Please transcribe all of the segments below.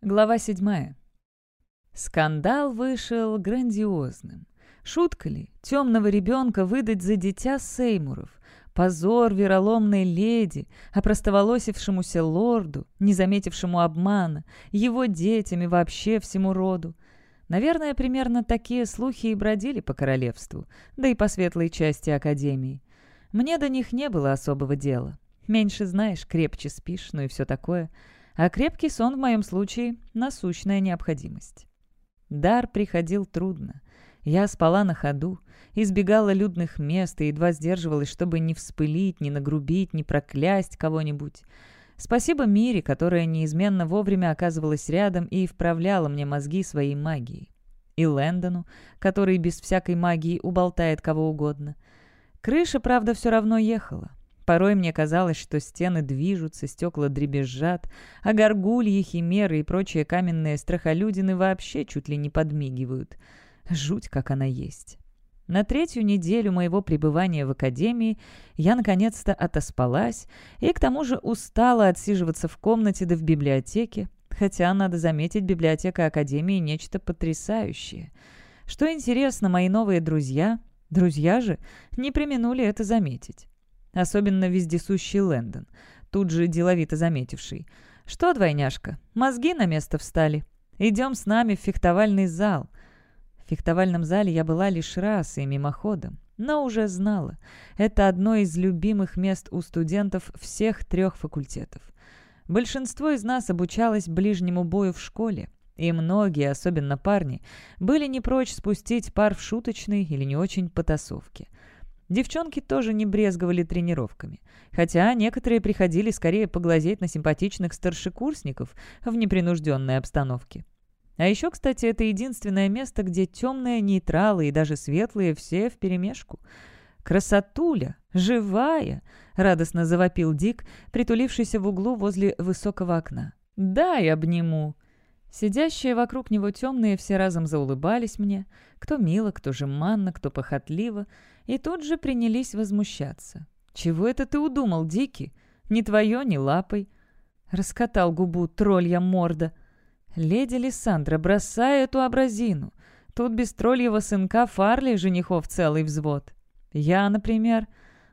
Глава седьмая. Скандал вышел грандиозным. Шутка ли, темного ребенка выдать за дитя Сеймуров? Позор вероломной леди, опростоволосившемуся лорду, не заметившему обмана, его детям и вообще всему роду. Наверное, примерно такие слухи и бродили по королевству, да и по светлой части Академии. Мне до них не было особого дела. Меньше знаешь, крепче спишь, ну и все такое — а крепкий сон в моем случае – насущная необходимость. Дар приходил трудно. Я спала на ходу, избегала людных мест и едва сдерживалась, чтобы не вспылить, не нагрубить, не проклясть кого-нибудь. Спасибо Мире, которая неизменно вовремя оказывалась рядом и вправляла мне мозги своей магией. И Лэндону, который без всякой магии уболтает кого угодно. Крыша, правда, все равно ехала. Порой мне казалось, что стены движутся, стекла дребезжат, а горгульи, химеры и прочие каменные страхолюдины вообще чуть ли не подмигивают. Жуть, как она есть. На третью неделю моего пребывания в академии я наконец-то отоспалась и к тому же устала отсиживаться в комнате да в библиотеке, хотя, надо заметить, библиотека академии – нечто потрясающее. Что интересно, мои новые друзья, друзья же, не применули это заметить. Особенно вездесущий Лэндон, тут же деловито заметивший. «Что, двойняшка, мозги на место встали? Идем с нами в фехтовальный зал». В фехтовальном зале я была лишь раз и мимоходом, но уже знала. Это одно из любимых мест у студентов всех трех факультетов. Большинство из нас обучалось ближнему бою в школе, и многие, особенно парни, были не прочь спустить пар в шуточной или не очень потасовке. Девчонки тоже не брезговали тренировками, хотя некоторые приходили скорее поглазеть на симпатичных старшекурсников в непринужденной обстановке. А еще, кстати, это единственное место, где темные, нейтралы и даже светлые все вперемешку. «Красотуля! Живая!» — радостно завопил Дик, притулившийся в углу возле высокого окна. «Дай обниму!» Сидящие вокруг него темные все разом заулыбались мне, кто мило, кто жеманно, кто похотливо, и тут же принялись возмущаться. «Чего это ты удумал, Дикий? Ни твое, ни лапой!» Раскатал губу троллья морда. «Леди Лиссандра, бросай эту образину! Тут без тролльего сынка Фарли женихов целый взвод. Я, например...»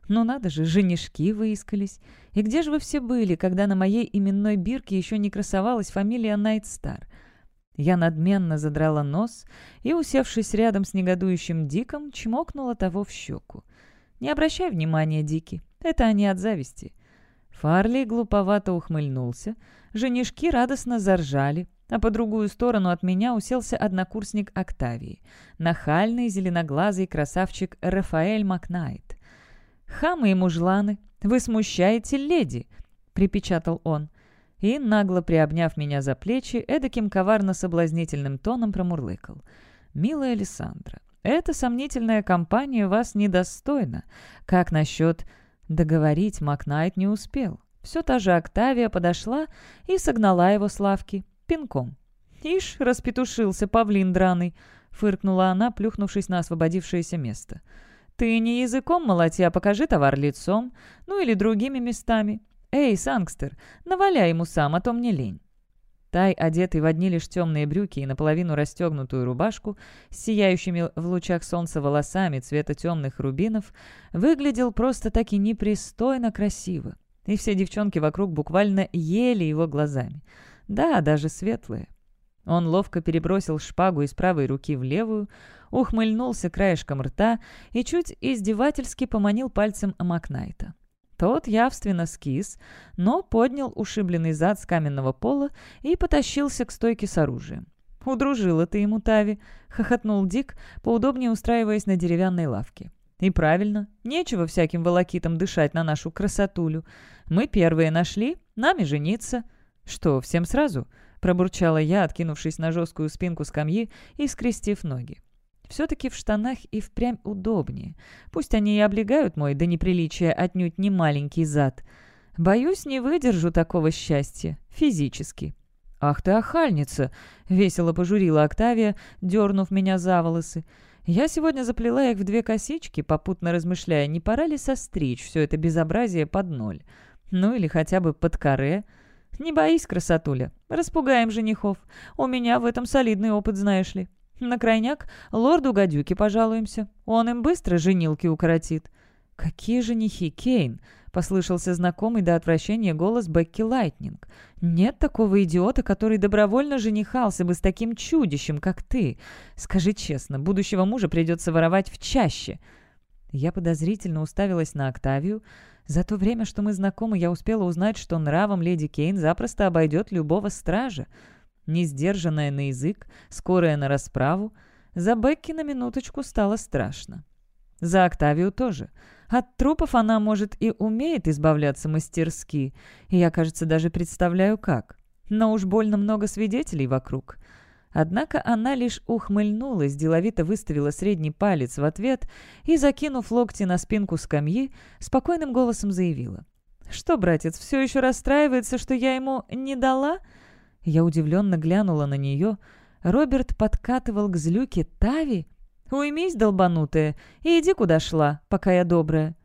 Ну надо же, женишки выискались. И где же вы все были, когда на моей именной бирке еще не красовалась фамилия Найтстар? Я надменно задрала нос и, усевшись рядом с негодующим Диком, чмокнула того в щеку. «Не обращай внимания, Дики, это они от зависти». Фарли глуповато ухмыльнулся, женишки радостно заржали, а по другую сторону от меня уселся однокурсник Октавии, нахальный зеленоглазый красавчик Рафаэль Макнайт. «Хамы и мужланы, вы смущаете леди!» — припечатал он. И, нагло приобняв меня за плечи, эдаким коварно-соблазнительным тоном промурлыкал. «Милая Александра, эта сомнительная компания вас недостойна. Как насчет...» Договорить Макнайт не успел. Все та же Октавия подошла и согнала его с лавки пинком. «Ишь, распетушился павлин драный!» — фыркнула она, плюхнувшись на освободившееся место. «Ты не языком молоти, а покажи товар лицом, ну или другими местами. Эй, Сангстер, наваляй ему сам, а то мне лень». Тай, одетый в одни лишь темные брюки и наполовину расстегнутую рубашку, с сияющими в лучах солнца волосами цвета темных рубинов, выглядел просто-таки непристойно красиво. И все девчонки вокруг буквально ели его глазами. Да, даже светлые. Он ловко перебросил шпагу из правой руки в левую, ухмыльнулся краешком рта и чуть издевательски поманил пальцем Макнайта. Тот явственно скис, но поднял ушибленный зад с каменного пола и потащился к стойке с оружием. «Удружила ты ему, Тави!» — хохотнул Дик, поудобнее устраиваясь на деревянной лавке. «И правильно, нечего всяким волокитам дышать на нашу красотулю. Мы первые нашли, нами жениться». «Что, всем сразу?» — пробурчала я, откинувшись на жесткую спинку скамьи и скрестив ноги. Все-таки в штанах и впрямь удобнее. Пусть они и облегают мой до неприличия отнюдь не маленький зад. Боюсь, не выдержу такого счастья. Физически. «Ах ты охальница!» — весело пожурила Октавия, дернув меня за волосы. Я сегодня заплела их в две косички, попутно размышляя, не пора ли состричь все это безобразие под ноль. Ну или хотя бы под каре. «Не боись, красотуля. Распугаем женихов. У меня в этом солидный опыт, знаешь ли. На крайняк лорду Гадюке пожалуемся. Он им быстро женилки укоротит». «Какие женихи, Кейн?» — послышался знакомый до отвращения голос Бекки Лайтнинг. «Нет такого идиота, который добровольно женихался бы с таким чудищем, как ты. Скажи честно, будущего мужа придется воровать в чаще». Я подозрительно уставилась на Октавию. За то время, что мы знакомы, я успела узнать, что нравом леди Кейн запросто обойдет любого стража. Несдержанная на язык, скорая на расправу. За Бекки на минуточку стало страшно. За Октавию тоже. От трупов она, может, и умеет избавляться мастерски, и я, кажется, даже представляю, как. Но уж больно много свидетелей вокруг. Однако она лишь ухмыльнулась, деловито выставила средний палец в ответ и, закинув локти на спинку скамьи, спокойным голосом заявила. «Что, братец, все еще расстраивается, что я ему не дала?» Я удивленно глянула на нее. Роберт подкатывал к злюке Тави, «Уймись, долбанутая, и иди куда шла, пока я добрая».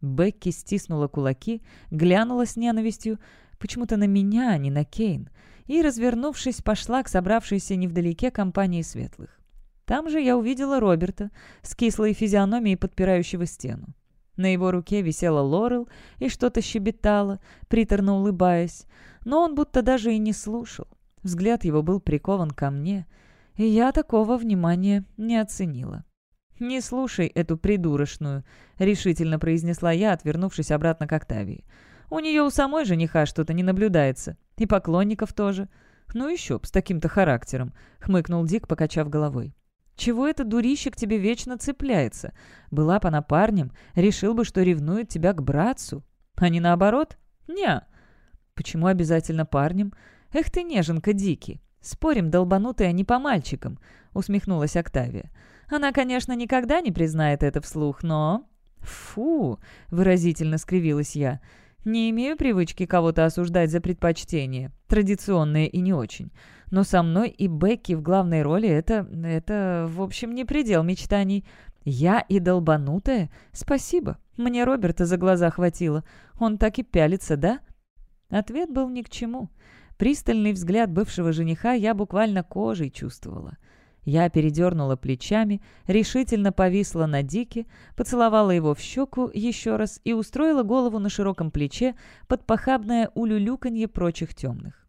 Бекки стиснула кулаки, глянула с ненавистью, почему-то на меня, а не на Кейн, и, развернувшись, пошла к собравшейся невдалеке компании светлых. Там же я увидела Роберта с кислой физиономией, подпирающего стену. На его руке висела Лорел и что-то щебетала, приторно улыбаясь, но он будто даже и не слушал. Взгляд его был прикован ко мне — и я такого внимания не оценила. «Не слушай эту придурочную», — решительно произнесла я, отвернувшись обратно к Октавии. «У нее у самой жениха что-то не наблюдается. И поклонников тоже. Ну еще б, с таким-то характером», — хмыкнул Дик, покачав головой. «Чего это дурище к тебе вечно цепляется? Была бы она парнем, решил бы, что ревнует тебя к братцу. А не наоборот? Не. Почему обязательно парнем? Эх ты, неженка, Дики. «Спорим, долбанутая не по мальчикам», — усмехнулась Октавия. «Она, конечно, никогда не признает это вслух, но...» «Фу!» — выразительно скривилась я. «Не имею привычки кого-то осуждать за предпочтение, традиционные и не очень. Но со мной и Бекки в главной роли это... это, в общем, не предел мечтаний. Я и долбанутая? Спасибо. Мне Роберта за глаза хватило. Он так и пялится, да?» Ответ был ни к чему. Пристальный взгляд бывшего жениха я буквально кожей чувствовала. Я передернула плечами, решительно повисла на Дике, поцеловала его в щеку еще раз и устроила голову на широком плече под похабное улюлюканье прочих темных.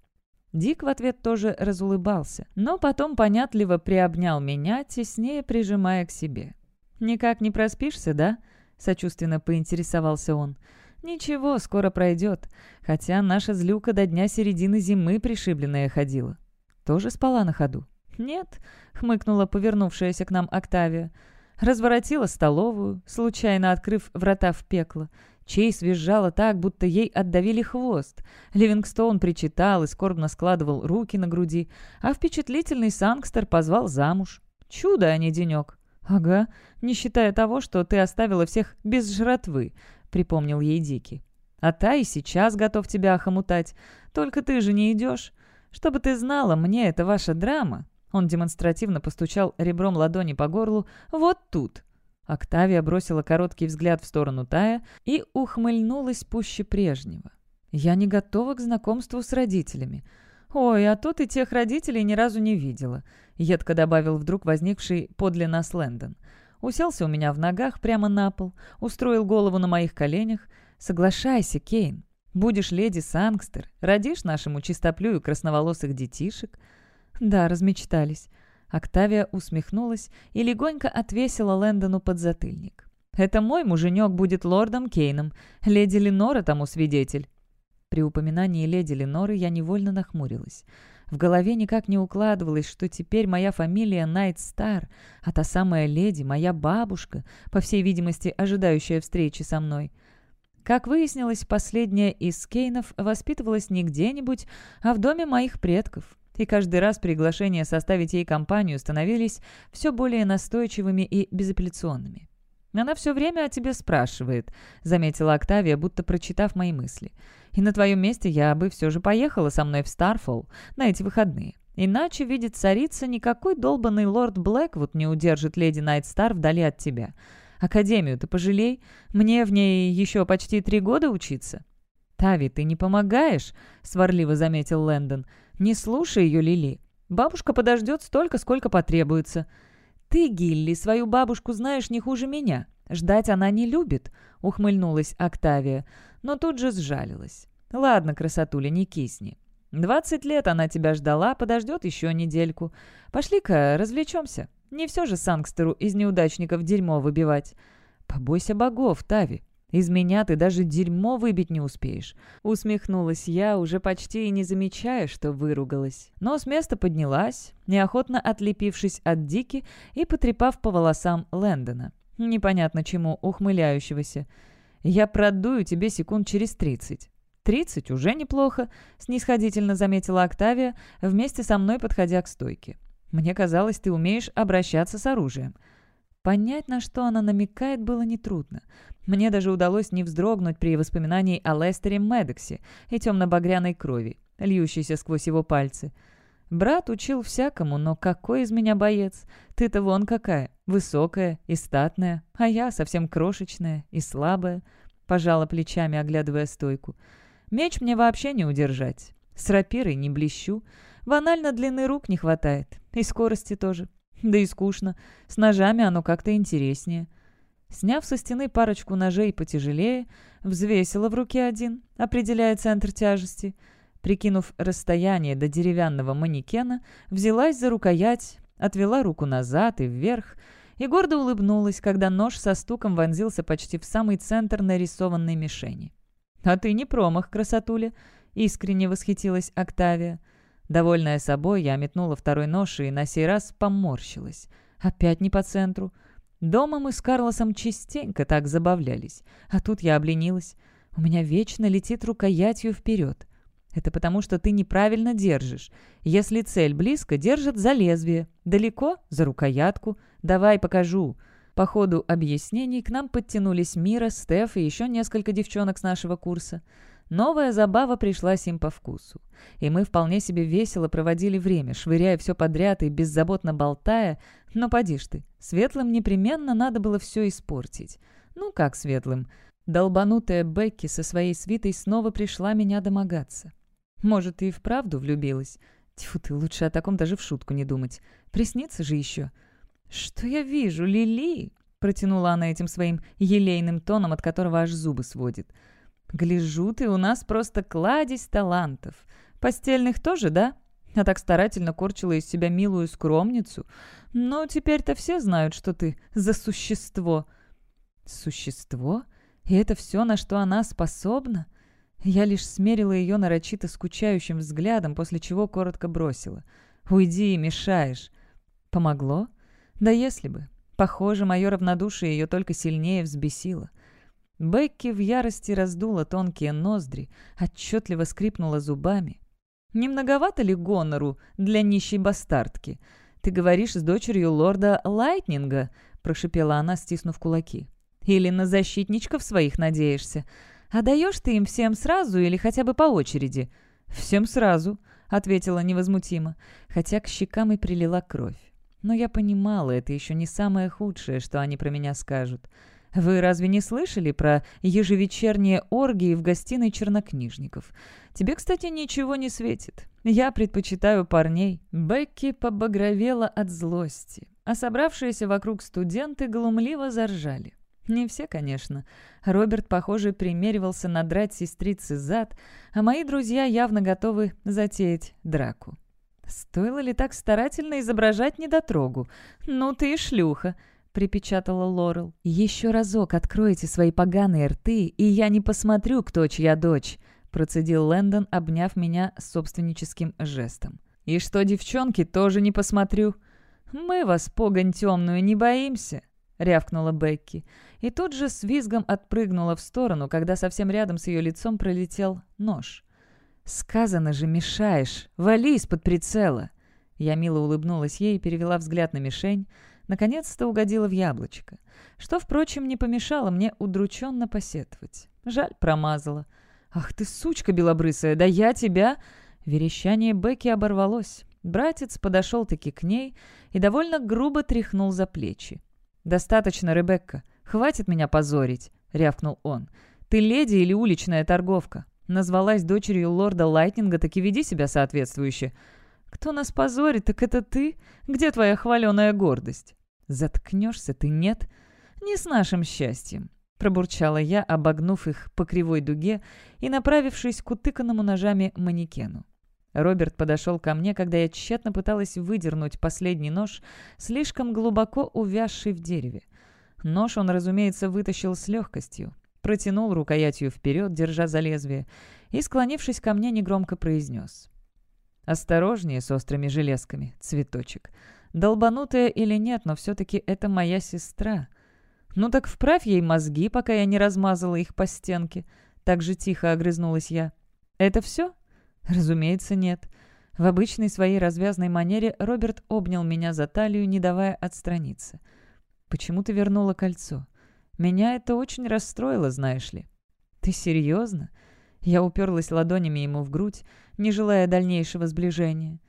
Дик в ответ тоже разулыбался, но потом понятливо приобнял меня, теснее прижимая к себе. «Никак не проспишься, да?» — сочувственно поинтересовался он. «Ничего, скоро пройдет. Хотя наша злюка до дня середины зимы пришибленная ходила. Тоже спала на ходу?» «Нет», — хмыкнула повернувшаяся к нам Октавия. Разворотила столовую, случайно открыв врата в пекло. Чейз визжала так, будто ей отдавили хвост. Ливингстоун причитал и скорбно складывал руки на груди, а впечатлительный Сангстер позвал замуж. Чудо, а не денек. «Ага, не считая того, что ты оставила всех без жратвы», припомнил ей Дики. «А та и сейчас готов тебя охомутать. Только ты же не идешь. Чтобы ты знала, мне это ваша драма». Он демонстративно постучал ребром ладони по горлу. «Вот тут». Октавия бросила короткий взгляд в сторону Тая и ухмыльнулась пуще прежнего. «Я не готова к знакомству с родителями. Ой, а тут и тех родителей ни разу не видела», — едко добавил вдруг возникший подле нас Лэндон. Уселся у меня в ногах прямо на пол, устроил голову на моих коленях. «Соглашайся, Кейн. Будешь леди Сангстер, родишь нашему чистоплюю красноволосых детишек». «Да, размечтались». Октавия усмехнулась и легонько отвесила Лэндону подзатыльник. «Это мой муженек будет лордом Кейном. Леди Ленора тому свидетель». При упоминании леди Леноры я невольно нахмурилась. В голове никак не укладывалось, что теперь моя фамилия Найт Стар, а та самая леди, моя бабушка, по всей видимости, ожидающая встречи со мной. Как выяснилось, последняя из Кейнов воспитывалась не где-нибудь, а в доме моих предков. И каждый раз приглашения составить ей компанию становились все более настойчивыми и безапелляционными. «Она все время о тебе спрашивает», — заметила Октавия, будто прочитав мои мысли. И на твоем месте я бы все же поехала со мной в Старфолл на эти выходные. Иначе, видит царица, никакой долбанный лорд Блэквуд не удержит леди Найтстар вдали от тебя. Академию ты пожалей, мне в ней еще почти три года учиться». «Тави, ты не помогаешь?» — сварливо заметил Лэндон. «Не слушай ее, Лили. Бабушка подождет столько, сколько потребуется». «Ты, Гилли, свою бабушку знаешь не хуже меня. Ждать она не любит», — ухмыльнулась Октавия, но тут же сжалилась. «Ладно, красотуля, не кисни. Двадцать лет она тебя ждала, подождет еще недельку. Пошли-ка, развлечемся. Не все же сангстеру из неудачников дерьмо выбивать». «Побойся богов, Тави. Из меня ты даже дерьмо выбить не успеешь». Усмехнулась я, уже почти и не замечая, что выругалась. Но с места поднялась, неохотно отлепившись от Дики и потрепав по волосам Лэндона. Непонятно чему, ухмыляющегося. «Я продую тебе секунд через тридцать». «Тридцать уже неплохо», — снисходительно заметила Октавия, вместе со мной подходя к стойке. «Мне казалось, ты умеешь обращаться с оружием». Понять, на что она намекает, было нетрудно. Мне даже удалось не вздрогнуть при воспоминании о Лестере Медексе и темно-багряной крови, льющейся сквозь его пальцы. Брат учил всякому, но какой из меня боец? Ты-то вон какая, высокая и статная, а я совсем крошечная и слабая. Пожала плечами, оглядывая стойку. Меч мне вообще не удержать. С рапирой не блещу. Банально длины рук не хватает. И скорости тоже. Да и скучно. С ножами оно как-то интереснее. Сняв со стены парочку ножей потяжелее, взвесила в руке один, определяя центр тяжести. Прикинув расстояние до деревянного манекена, взялась за рукоять, отвела руку назад и вверх, и гордо улыбнулась, когда нож со стуком вонзился почти в самый центр нарисованной мишени. «А ты не промах, красотуля!» — искренне восхитилась Октавия. Довольная собой, я метнула второй нож и на сей раз поморщилась. Опять не по центру. Дома мы с Карлосом частенько так забавлялись. А тут я обленилась. У меня вечно летит рукоятью вперед. Это потому, что ты неправильно держишь. Если цель близко, держит за лезвие. Далеко — за рукоятку. Давай покажу. По ходу объяснений к нам подтянулись Мира, Стеф и еще несколько девчонок с нашего курса. Новая забава пришлась им по вкусу. И мы вполне себе весело проводили время, швыряя все подряд и беззаботно болтая. Но поди ж ты, светлым непременно надо было все испортить. Ну как светлым? Долбанутая Бекки со своей свитой снова пришла меня домогаться. Может, и вправду влюбилась? Тьфу ты, лучше о таком даже в шутку не думать. Приснится же еще. «Что я вижу, Лили?» Протянула она этим своим елейным тоном, от которого аж зубы сводит. «Гляжу ты, у нас просто кладезь талантов. Постельных тоже, да?» А так старательно корчила из себя милую скромницу. «Но теперь-то все знают, что ты за существо». «Существо? И это все, на что она способна?» Я лишь смерила ее нарочито скучающим взглядом, после чего коротко бросила. «Уйди, мешаешь». «Помогло?» «Да если бы». Похоже, мое равнодушие ее только сильнее взбесило. Бекки в ярости раздула тонкие ноздри, отчетливо скрипнула зубами. «Не многовато ли гонору для нищей бастардки? Ты говоришь с дочерью лорда Лайтнинга?» — прошипела она, стиснув кулаки. «Или на защитничков своих надеешься? А даешь ты им всем сразу или хотя бы по очереди?» «Всем сразу», — ответила невозмутимо, хотя к щекам и прилила кровь. Но я понимала, это еще не самое худшее, что они про меня скажут. Вы разве не слышали про ежевечерние оргии в гостиной чернокнижников? Тебе, кстати, ничего не светит. Я предпочитаю парней». Бекки побагровела от злости, а собравшиеся вокруг студенты глумливо заржали. Не все, конечно. Роберт, похоже, примеривался надрать сестрицы зад, а мои друзья явно готовы затеять драку. Стоило ли так старательно изображать недотрогу? Ну ты и шлюха!» — припечатала Лорел. «Еще разок откройте свои поганые рты, и я не посмотрю, кто чья дочь», — процедил Лэндон, обняв меня собственническим жестом. «И что, девчонки, тоже не посмотрю?» «Мы вас, погонь темную, не боимся», — рявкнула Бекки. И тут же с визгом отпрыгнула в сторону, когда совсем рядом с ее лицом пролетел нож. «Сказано же, мешаешь! Вали из-под прицела!» Я мило улыбнулась ей и перевела взгляд на мишень, наконец-то угодила в яблочко. Что, впрочем, не помешало мне удрученно посетовать. Жаль, промазала. «Ах ты, сучка белобрысая, да я тебя...» Верещание Бекки оборвалось. Братец подошел-таки к ней и довольно грубо тряхнул за плечи. «Достаточно, Ребекка. Хватит меня позорить», — рявкнул он. «Ты леди или уличная торговка? Назвалась дочерью лорда Лайтнинга, так и веди себя соответствующе. Кто нас позорит, так это ты? Где твоя хваленая гордость? Заткнешься ты, нет? Не с нашим счастьем. Пробурчала я, обогнув их по кривой дуге и направившись к утыканному ножами манекену. Роберт подошел ко мне, когда я тщетно пыталась выдернуть последний нож, слишком глубоко увязший в дереве. Нож он, разумеется, вытащил с легкостью, протянул рукоятью вперед, держа за лезвие, и, склонившись ко мне, негромко произнес. «Осторожнее с острыми железками, цветочек. Долбанутая или нет, но все-таки это моя сестра. Ну так вправь ей мозги, пока я не размазала их по стенке». Так же тихо огрызнулась я. «Это все?» Разумеется, нет. В обычной своей развязной манере Роберт обнял меня за талию, не давая отстраниться. «Почему ты вернула кольцо? Меня это очень расстроило, знаешь ли». «Ты серьезно?» Я уперлась ладонями ему в грудь, не желая дальнейшего сближения.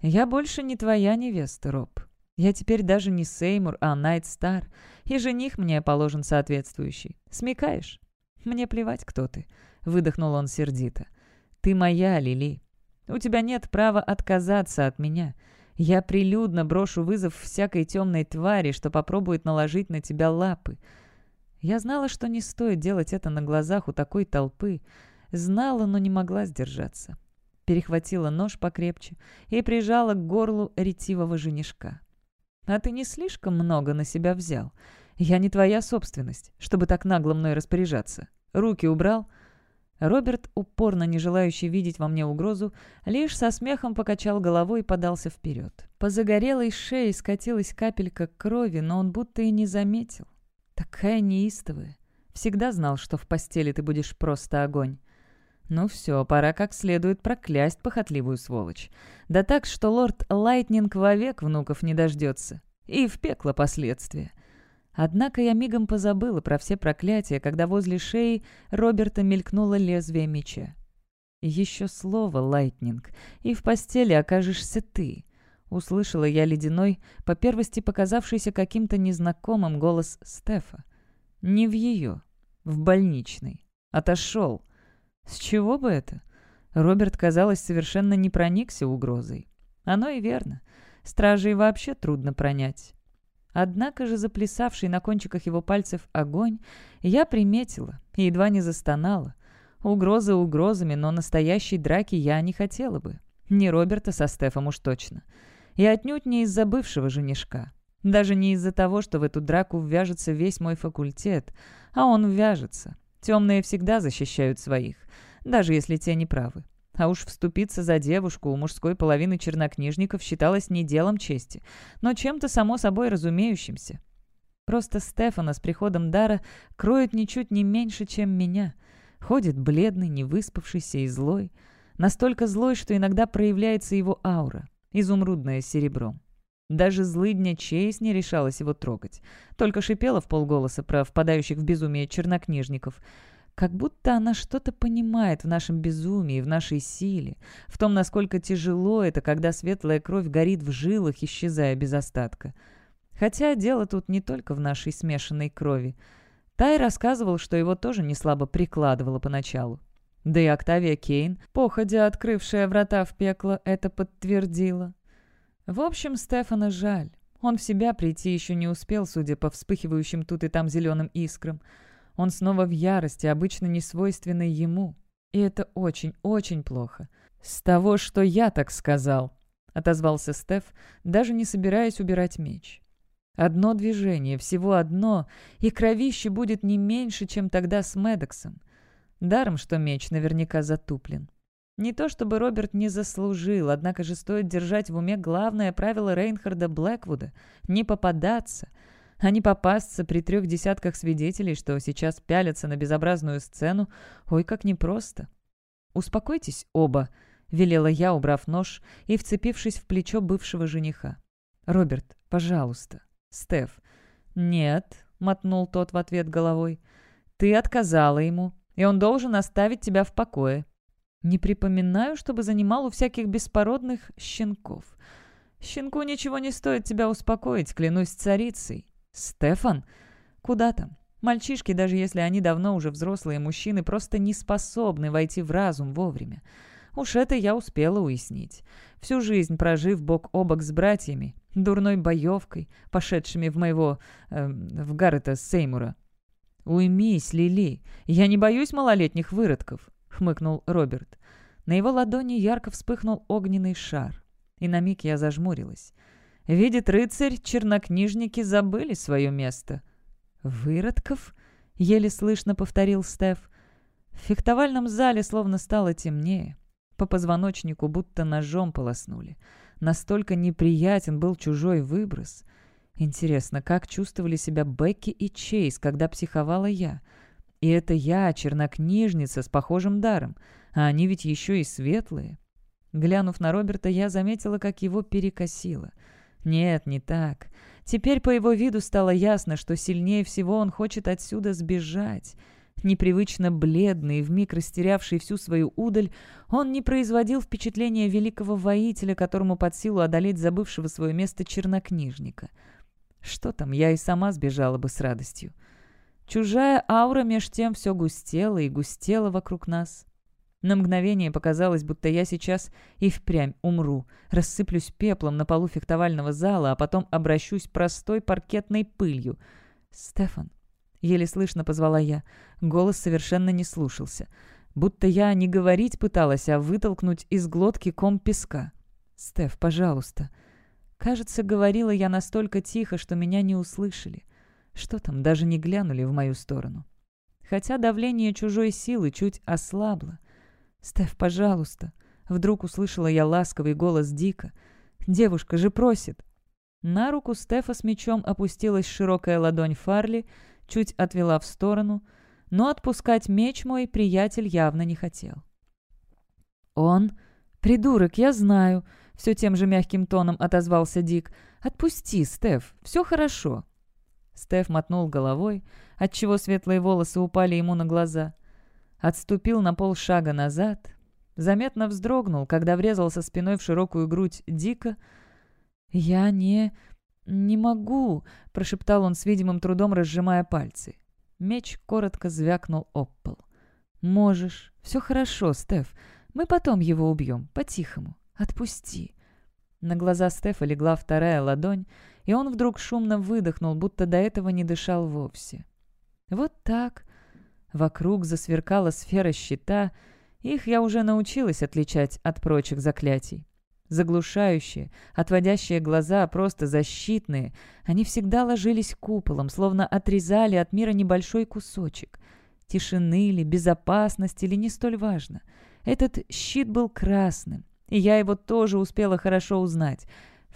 «Я больше не твоя невеста, Роб. Я теперь даже не Сеймур, а Найт Стар, и жених мне положен соответствующий. Смекаешь?» «Мне плевать, кто ты», — выдохнул он сердито. Ты моя, Лили. У тебя нет права отказаться от меня. Я прилюдно брошу вызов всякой темной твари, что попробует наложить на тебя лапы. Я знала, что не стоит делать это на глазах у такой толпы. Знала, но не могла сдержаться. Перехватила нож покрепче и прижала к горлу ретивого женишка. «А ты не слишком много на себя взял? Я не твоя собственность, чтобы так нагло мной распоряжаться. Руки убрал?» Роберт, упорно не желающий видеть во мне угрозу, лишь со смехом покачал головой и подался вперед. По загорелой шее скатилась капелька крови, но он будто и не заметил. Такая неистовая. Всегда знал, что в постели ты будешь просто огонь. Ну все, пора как следует проклясть похотливую сволочь. Да так, что лорд Лайтнинг вовек внуков не дождется. И в пекло последствия. Однако я мигом позабыла про все проклятия, когда возле шеи Роберта мелькнуло лезвие меча. «Еще слово, Лайтнинг, и в постели окажешься ты», — услышала я ледяной, по первости показавшийся каким-то незнакомым голос Стефа. «Не в ее, в больничной. Отошел. С чего бы это?» Роберт, казалось, совершенно не проникся угрозой. Оно и верно. Стражей вообще трудно пронять. Однако же заплясавший на кончиках его пальцев огонь я приметила и едва не застонала. Угрозы угрозами, но настоящей драки я не хотела бы. Не Роберта со Стефом уж точно. И отнюдь не из-за бывшего женишка. Даже не из-за того, что в эту драку ввяжется весь мой факультет. А он ввяжется. Темные всегда защищают своих, даже если те не правы. А уж вступиться за девушку у мужской половины чернокнижников считалось не делом чести, но чем-то само собой разумеющимся. Просто Стефана с приходом дара кроет ничуть не меньше, чем меня. Ходит бледный, невыспавшийся и злой. Настолько злой, что иногда проявляется его аура, изумрудное серебром. Даже злыдня Чейз не решалась его трогать. Только шипела в полголоса про впадающих в безумие чернокнижников — как будто она что-то понимает в нашем безумии, в нашей силе, в том, насколько тяжело это, когда светлая кровь горит в жилах, исчезая без остатка. Хотя дело тут не только в нашей смешанной крови. Тай рассказывал, что его тоже не слабо прикладывало поначалу. Да и Октавия Кейн, походя открывшая врата в пекло, это подтвердила. В общем, Стефана жаль. Он в себя прийти еще не успел, судя по вспыхивающим тут и там зеленым искрам. Он снова в ярости, обычно не свойственной ему. И это очень-очень плохо. «С того, что я так сказал», — отозвался Стеф, даже не собираясь убирать меч. «Одно движение, всего одно, и кровище будет не меньше, чем тогда с Медексом. Даром, что меч наверняка затуплен. Не то чтобы Роберт не заслужил, однако же стоит держать в уме главное правило Рейнхарда Блэквуда — не попадаться — а не попасться при трех десятках свидетелей, что сейчас пялятся на безобразную сцену, ой, как непросто. «Успокойтесь оба», — велела я, убрав нож и вцепившись в плечо бывшего жениха. «Роберт, пожалуйста». «Стеф». «Нет», — мотнул тот в ответ головой. «Ты отказала ему, и он должен оставить тебя в покое». «Не припоминаю, чтобы занимал у всяких беспородных щенков». «Щенку ничего не стоит тебя успокоить, клянусь царицей». «Стефан? Куда там? Мальчишки, даже если они давно уже взрослые мужчины, просто не способны войти в разум вовремя. Уж это я успела уяснить. Всю жизнь прожив бок о бок с братьями, дурной боевкой, пошедшими в моего... Э, в Гаррета Сеймура. «Уймись, Лили, я не боюсь малолетних выродков», — хмыкнул Роберт. На его ладони ярко вспыхнул огненный шар, и на миг я зажмурилась. Видит рыцарь, чернокнижники забыли свое место. «Выродков?» — еле слышно повторил Стеф. В фехтовальном зале словно стало темнее. По позвоночнику будто ножом полоснули. Настолько неприятен был чужой выброс. Интересно, как чувствовали себя Бекки и Чейз, когда психовала я? И это я, чернокнижница, с похожим даром. А они ведь еще и светлые. Глянув на Роберта, я заметила, как его перекосило. Нет, не так. Теперь по его виду стало ясно, что сильнее всего он хочет отсюда сбежать. Непривычно бледный, вмиг растерявший всю свою удаль, он не производил впечатления великого воителя, которому под силу одолеть забывшего свое место чернокнижника. Что там, я и сама сбежала бы с радостью. Чужая аура меж тем все густела и густела вокруг нас. На мгновение показалось, будто я сейчас и впрямь умру, рассыплюсь пеплом на полу фехтовального зала, а потом обращусь простой паркетной пылью. «Стефан!» — еле слышно позвала я. Голос совершенно не слушался. Будто я не говорить пыталась, а вытолкнуть из глотки ком песка. «Стеф, пожалуйста!» Кажется, говорила я настолько тихо, что меня не услышали. Что там, даже не глянули в мою сторону. Хотя давление чужой силы чуть ослабло. «Стеф, пожалуйста!» Вдруг услышала я ласковый голос Дика. «Девушка же просит!» На руку Стефа с мечом опустилась широкая ладонь Фарли, чуть отвела в сторону, но отпускать меч мой приятель явно не хотел. «Он? Придурок, я знаю!» — все тем же мягким тоном отозвался Дик. «Отпусти, Стеф, все хорошо!» Стеф мотнул головой, отчего светлые волосы упали ему на глаза — отступил на полшага назад, заметно вздрогнул, когда врезался спиной в широкую грудь дико. «Я не... не могу», — прошептал он с видимым трудом, разжимая пальцы. Меч коротко звякнул об пол. «Можешь. Все хорошо, Стеф. Мы потом его убьем, по-тихому. Отпусти». На глаза Стефа легла вторая ладонь, и он вдруг шумно выдохнул, будто до этого не дышал вовсе. «Вот так», Вокруг засверкала сфера щита. Их я уже научилась отличать от прочих заклятий. Заглушающие, отводящие глаза, просто защитные, они всегда ложились куполом, словно отрезали от мира небольшой кусочек. Тишины ли, безопасности ли, не столь важно. Этот щит был красным, и я его тоже успела хорошо узнать.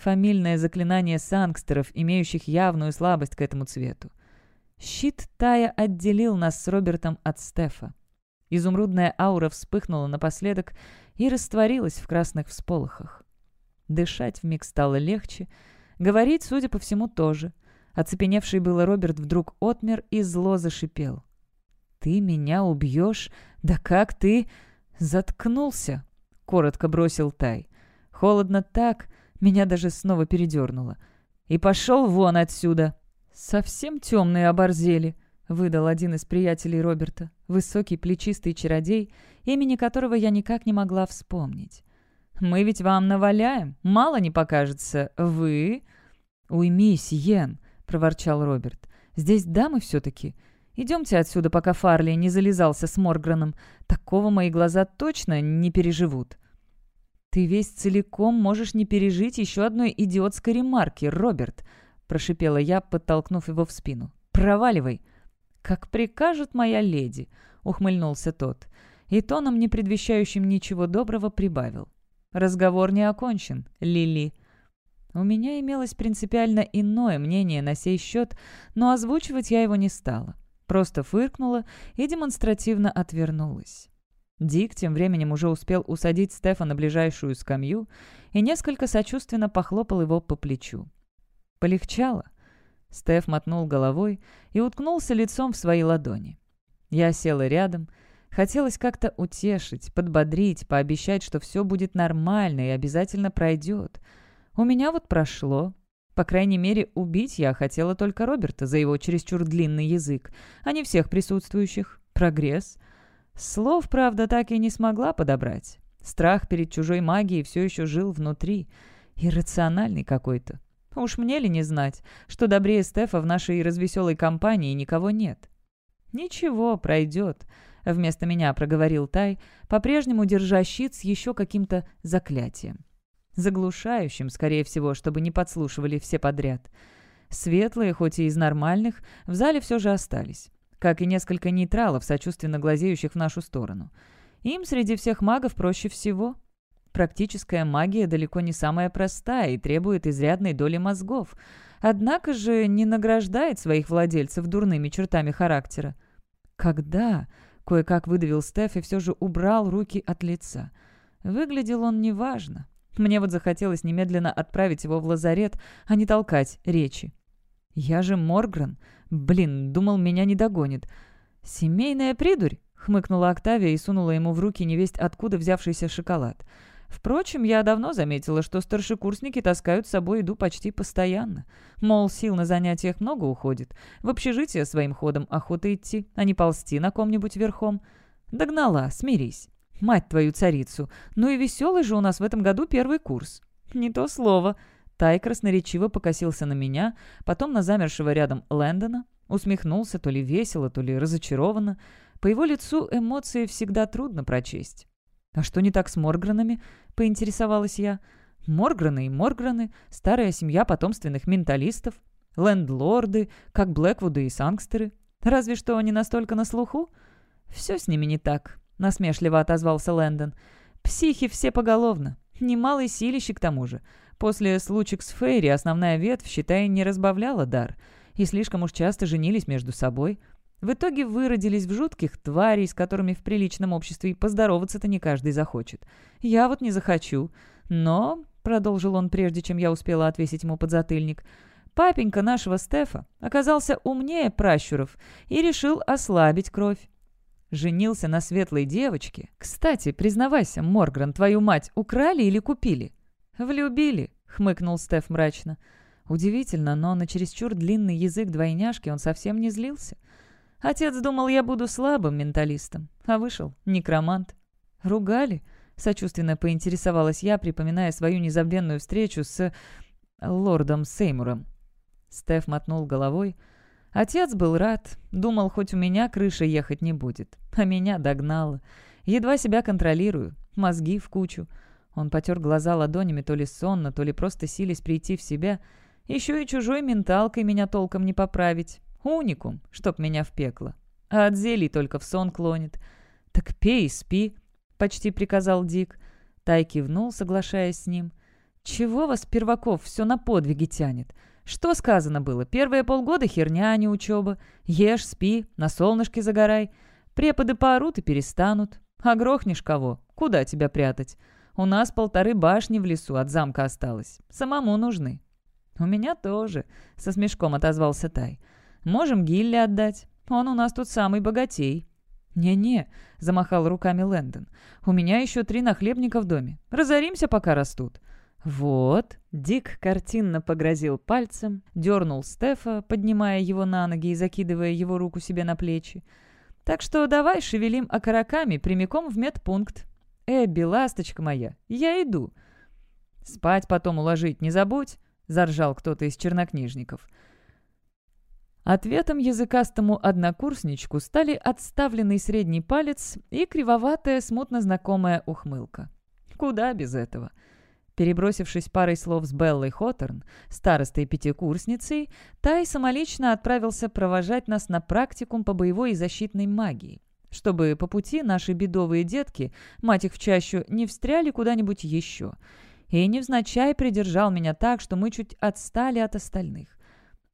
Фамильное заклинание сангстеров, имеющих явную слабость к этому цвету. Щит Тая отделил нас с Робертом от Стефа. Изумрудная аура вспыхнула напоследок и растворилась в красных всполохах. Дышать вмиг стало легче, говорить, судя по всему, тоже. Оцепеневший было Роберт вдруг отмер и зло зашипел. «Ты меня убьешь? Да как ты...» «Заткнулся!» — коротко бросил Тай. «Холодно так, меня даже снова передернуло. И пошел вон отсюда!» «Совсем темные оборзели», — выдал один из приятелей Роберта, высокий плечистый чародей, имени которого я никак не могла вспомнить. «Мы ведь вам наваляем, мало не покажется. Вы...» «Уймись, Йен», — проворчал Роберт. «Здесь дамы все-таки. Идемте отсюда, пока Фарли не залезался с Морграном. Такого мои глаза точно не переживут». «Ты весь целиком можешь не пережить еще одной идиотской ремарки, Роберт», прошипела я, подтолкнув его в спину. «Проваливай!» «Как прикажет моя леди!» — ухмыльнулся тот. И тоном, не предвещающим ничего доброго, прибавил. «Разговор не окончен, Лили». У меня имелось принципиально иное мнение на сей счет, но озвучивать я его не стала. Просто фыркнула и демонстративно отвернулась. Дик тем временем уже успел усадить Стефа на ближайшую скамью и несколько сочувственно похлопал его по плечу. Полегчало?» Стеф мотнул головой и уткнулся лицом в свои ладони. Я села рядом. Хотелось как-то утешить, подбодрить, пообещать, что все будет нормально и обязательно пройдет. У меня вот прошло. По крайней мере, убить я хотела только Роберта за его чересчур длинный язык, а не всех присутствующих. Прогресс. Слов, правда, так и не смогла подобрать. Страх перед чужой магией все еще жил внутри. Иррациональный какой-то. Уж мне ли не знать, что добрее Стефа в нашей развеселой компании никого нет? «Ничего, пройдет», — вместо меня проговорил Тай, по-прежнему держа щит с еще каким-то заклятием. Заглушающим, скорее всего, чтобы не подслушивали все подряд. Светлые, хоть и из нормальных, в зале все же остались. Как и несколько нейтралов, сочувственно глазеющих в нашу сторону. Им среди всех магов проще всего. Практическая магия далеко не самая простая и требует изрядной доли мозгов. Однако же не награждает своих владельцев дурными чертами характера. «Когда?» — кое-как выдавил Стеф и все же убрал руки от лица. Выглядел он неважно. Мне вот захотелось немедленно отправить его в лазарет, а не толкать речи. «Я же Моргрен. Блин, думал, меня не догонит. Семейная придурь?» — хмыкнула Октавия и сунула ему в руки невесть откуда взявшийся шоколад. Впрочем, я давно заметила, что старшекурсники таскают с собой еду почти постоянно. Мол, сил на занятиях много уходит. В общежитие своим ходом охота идти, а не ползти на ком-нибудь верхом. Догнала, смирись. Мать твою царицу, ну и веселый же у нас в этом году первый курс. Не то слово. Тай красноречиво покосился на меня, потом на замершего рядом Лэндона, усмехнулся то ли весело, то ли разочарованно. По его лицу эмоции всегда трудно прочесть. «А что не так с Моргранами?» — поинтересовалась я. «Морграны и Морграны, старая семья потомственных менталистов, лендлорды, как Блэквуды и Сангстеры. Разве что они настолько на слуху? Все с ними не так насмешливо отозвался Лэндон. «Психи все поголовно. Немалый силищи к тому же. После случаев с Фейри основная ветвь, считай, не разбавляла дар. И слишком уж часто женились между собой. В итоге выродились в жутких тварей, с которыми в приличном обществе и поздороваться-то не каждый захочет. Я вот не захочу. Но, — продолжил он, прежде чем я успела отвесить ему подзатыльник, — папенька нашего Стефа оказался умнее пращуров и решил ослабить кровь. Женился на светлой девочке. Кстати, признавайся, Моргран, твою мать украли или купили?» «Влюбили», — хмыкнул Стеф мрачно. Удивительно, но на чересчур длинный язык двойняшки он совсем не злился. Отец думал, я буду слабым менталистом, а вышел некромант. «Ругали?» — сочувственно поинтересовалась я, припоминая свою незабвенную встречу с лордом Сеймуром. Стеф мотнул головой — Отец был рад, думал, хоть у меня крыша ехать не будет. А меня догнало. Едва себя контролирую, мозги в кучу. Он потер глаза ладонями то ли сонно, то ли просто сились прийти в себя. Еще и чужой менталкой меня толком не поправить. Уникум, чтоб меня в пекло. А от зелий только в сон клонит. «Так пей, спи», — почти приказал Дик. Тай кивнул, соглашаясь с ним. «Чего вас, перваков, все на подвиги тянет? Что сказано было? Первые полгода херня, а не учеба. Ешь, спи, на солнышке загорай. Преподы поорут и перестанут. А грохнешь кого? Куда тебя прятать? У нас полторы башни в лесу от замка осталось. Самому нужны». «У меня тоже», — со смешком отозвался Тай. «Можем Гилли отдать. Он у нас тут самый богатей». «Не-не», — замахал руками Лэндон. «У меня еще три нахлебника в доме. Разоримся, пока растут». «Вот», — Дик картинно погрозил пальцем, дернул Стефа, поднимая его на ноги и закидывая его руку себе на плечи. «Так что давай шевелим окороками прямиком в медпункт. Эбби, ласточка моя, я иду». «Спать потом уложить не забудь», — заржал кто-то из чернокнижников. Ответом языкастому однокурсничку стали отставленный средний палец и кривоватая, смутно знакомая ухмылка. Куда без этого? — Перебросившись парой слов с Беллой Хоторн, старостой пятикурсницей, Тай самолично отправился провожать нас на практикум по боевой и защитной магии, чтобы по пути наши бедовые детки, мать их в чащу, не встряли куда-нибудь еще. И невзначай придержал меня так, что мы чуть отстали от остальных.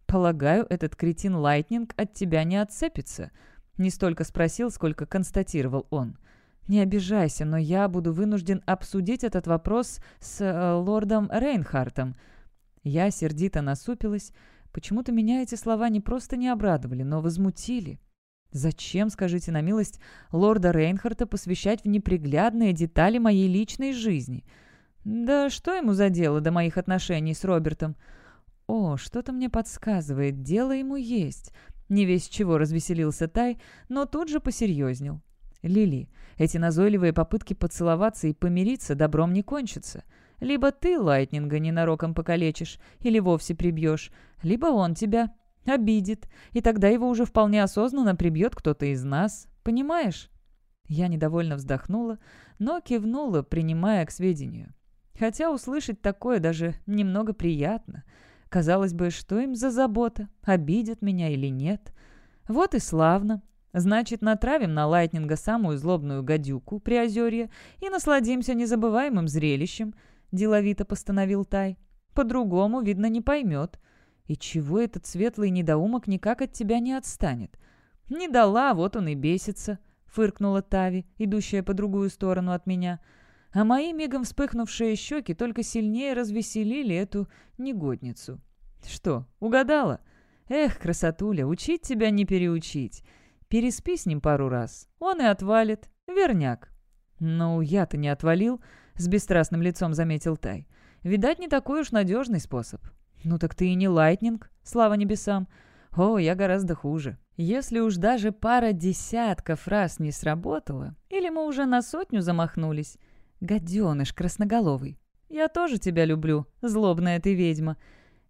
«Полагаю, этот кретин Лайтнинг от тебя не отцепится», — не столько спросил, сколько констатировал он — «Не обижайся, но я буду вынужден обсудить этот вопрос с э, лордом Рейнхартом». Я сердито насупилась. Почему-то меня эти слова не просто не обрадовали, но возмутили. Зачем, скажите на милость, лорда Рейнхарта посвящать в неприглядные детали моей личной жизни? Да что ему за дело до моих отношений с Робертом? О, что-то мне подсказывает, дело ему есть. Не весь чего развеселился Тай, но тут же посерьезнел. Лили, эти назойливые попытки поцеловаться и помириться добром не кончатся. Либо ты Лайтнинга ненароком покалечишь или вовсе прибьешь, либо он тебя обидит, и тогда его уже вполне осознанно прибьет кто-то из нас. Понимаешь?» Я недовольно вздохнула, но кивнула, принимая к сведению. Хотя услышать такое даже немного приятно. Казалось бы, что им за забота, обидят меня или нет. Вот и славно. Значит, натравим на Лайтнинга самую злобную гадюку при озерье и насладимся незабываемым зрелищем, — деловито постановил Тай. По-другому, видно, не поймет. И чего этот светлый недоумок никак от тебя не отстанет? Не дала, вот он и бесится, — фыркнула Тави, идущая по другую сторону от меня. А мои мигом вспыхнувшие щеки только сильнее развеселили эту негодницу. Что, угадала? Эх, красотуля, учить тебя не переучить. Переспи с ним пару раз. Он и отвалит. Верняк. «Ну, я-то не отвалил», — с бесстрастным лицом заметил Тай. «Видать, не такой уж надежный способ». «Ну так ты и не лайтнинг, слава небесам. О, я гораздо хуже. Если уж даже пара десятков раз не сработала, или мы уже на сотню замахнулись. Гаденыш красноголовый. Я тоже тебя люблю, злобная ты ведьма.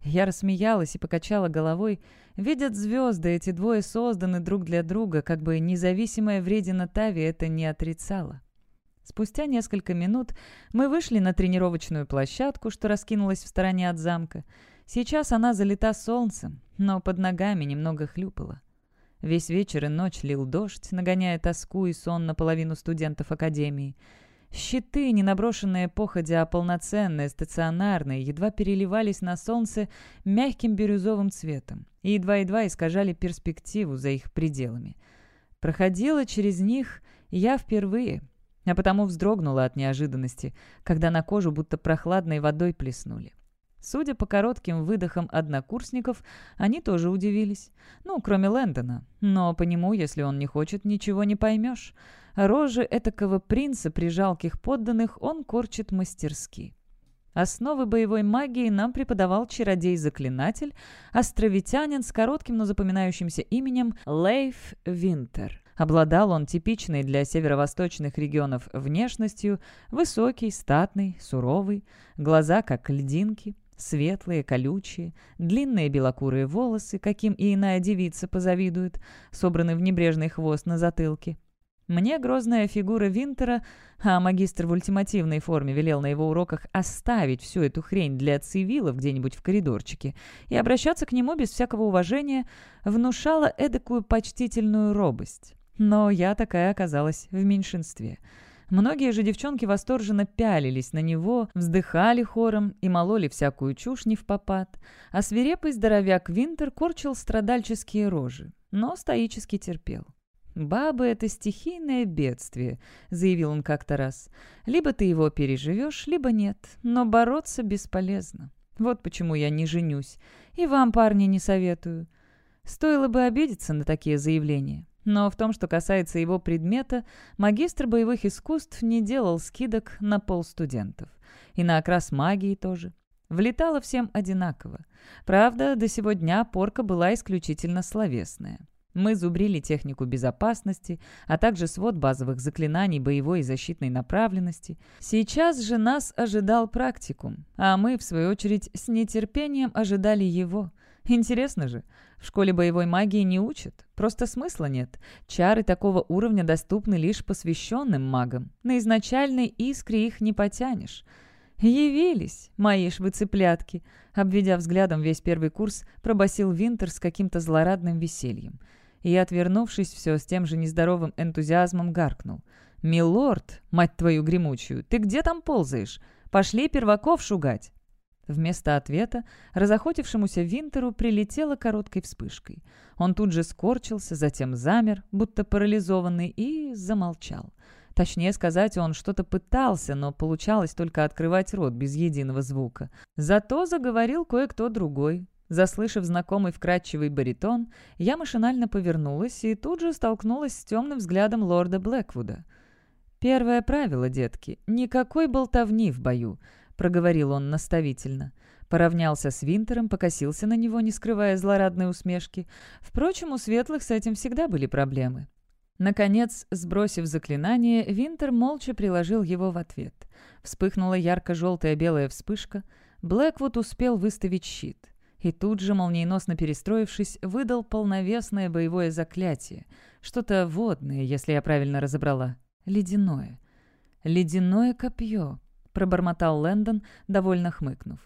Я рассмеялась и покачала головой. Видят звезды, эти двое созданы друг для друга, как бы независимая вредина Тави это не отрицала. Спустя несколько минут мы вышли на тренировочную площадку, что раскинулась в стороне от замка. Сейчас она залита солнцем, но под ногами немного хлюпала. Весь вечер и ночь лил дождь, нагоняя тоску и сон наполовину студентов академии. Щиты, не наброшенные походя, а полноценные, стационарные, едва переливались на солнце мягким бирюзовым цветом и едва-едва искажали перспективу за их пределами. Проходила через них я впервые, а потому вздрогнула от неожиданности, когда на кожу будто прохладной водой плеснули. Судя по коротким выдохам однокурсников, они тоже удивились. Ну, кроме Лэндона. Но по нему, если он не хочет, ничего не поймешь. Рожи этакого принца при жалких подданных он корчит мастерски. Основы боевой магии нам преподавал чародей-заклинатель, островитянин с коротким, но запоминающимся именем Лейф Винтер. Обладал он типичной для северо-восточных регионов внешностью, высокий, статный, суровый, глаза как льдинки, Светлые, колючие, длинные белокурые волосы, каким и иная девица позавидует, собраны в небрежный хвост на затылке. Мне грозная фигура Винтера, а магистр в ультимативной форме велел на его уроках оставить всю эту хрень для цивилов где-нибудь в коридорчике и обращаться к нему без всякого уважения, внушала эдакую почтительную робость. Но я такая оказалась в меньшинстве — Многие же девчонки восторженно пялились на него, вздыхали хором и мололи всякую чушь не в попад, а свирепый здоровяк Винтер корчил страдальческие рожи, но стоически терпел. «Бабы — это стихийное бедствие», — заявил он как-то раз. «Либо ты его переживешь, либо нет, но бороться бесполезно. Вот почему я не женюсь. И вам, парни, не советую». Стоило бы обидеться на такие заявления. Но в том, что касается его предмета, магистр боевых искусств не делал скидок на пол студентов. И на окрас магии тоже. Влетало всем одинаково. Правда, до сего дня порка была исключительно словесная. Мы зубрили технику безопасности, а также свод базовых заклинаний боевой и защитной направленности. Сейчас же нас ожидал практикум, а мы, в свою очередь, с нетерпением ожидали его. Интересно же, в школе боевой магии не учат, просто смысла нет. Чары такого уровня доступны лишь посвященным магам. На изначальной искре их не потянешь. «Явились, мои швы-цыплятки!» Обведя взглядом весь первый курс, пробасил Винтер с каким-то злорадным весельем. И, отвернувшись все с тем же нездоровым энтузиазмом, гаркнул. «Милорд, мать твою гремучую, ты где там ползаешь? Пошли перваков шугать!» Вместо ответа разохотившемуся Винтеру прилетело короткой вспышкой. Он тут же скорчился, затем замер, будто парализованный, и замолчал. Точнее сказать, он что-то пытался, но получалось только открывать рот без единого звука. Зато заговорил кое-кто другой. Заслышав знакомый вкрадчивый баритон, я машинально повернулась и тут же столкнулась с темным взглядом лорда Блэквуда. «Первое правило, детки, никакой болтовни в бою», проговорил он наставительно. Поравнялся с Винтером, покосился на него, не скрывая злорадной усмешки. Впрочем, у светлых с этим всегда были проблемы. Наконец, сбросив заклинание, Винтер молча приложил его в ответ. Вспыхнула ярко-желтая белая вспышка. Блэквуд успел выставить щит. И тут же, молниеносно перестроившись, выдал полновесное боевое заклятие. Что-то водное, если я правильно разобрала. Ледяное. «Ледяное копье», — пробормотал Лэндон, довольно хмыкнув.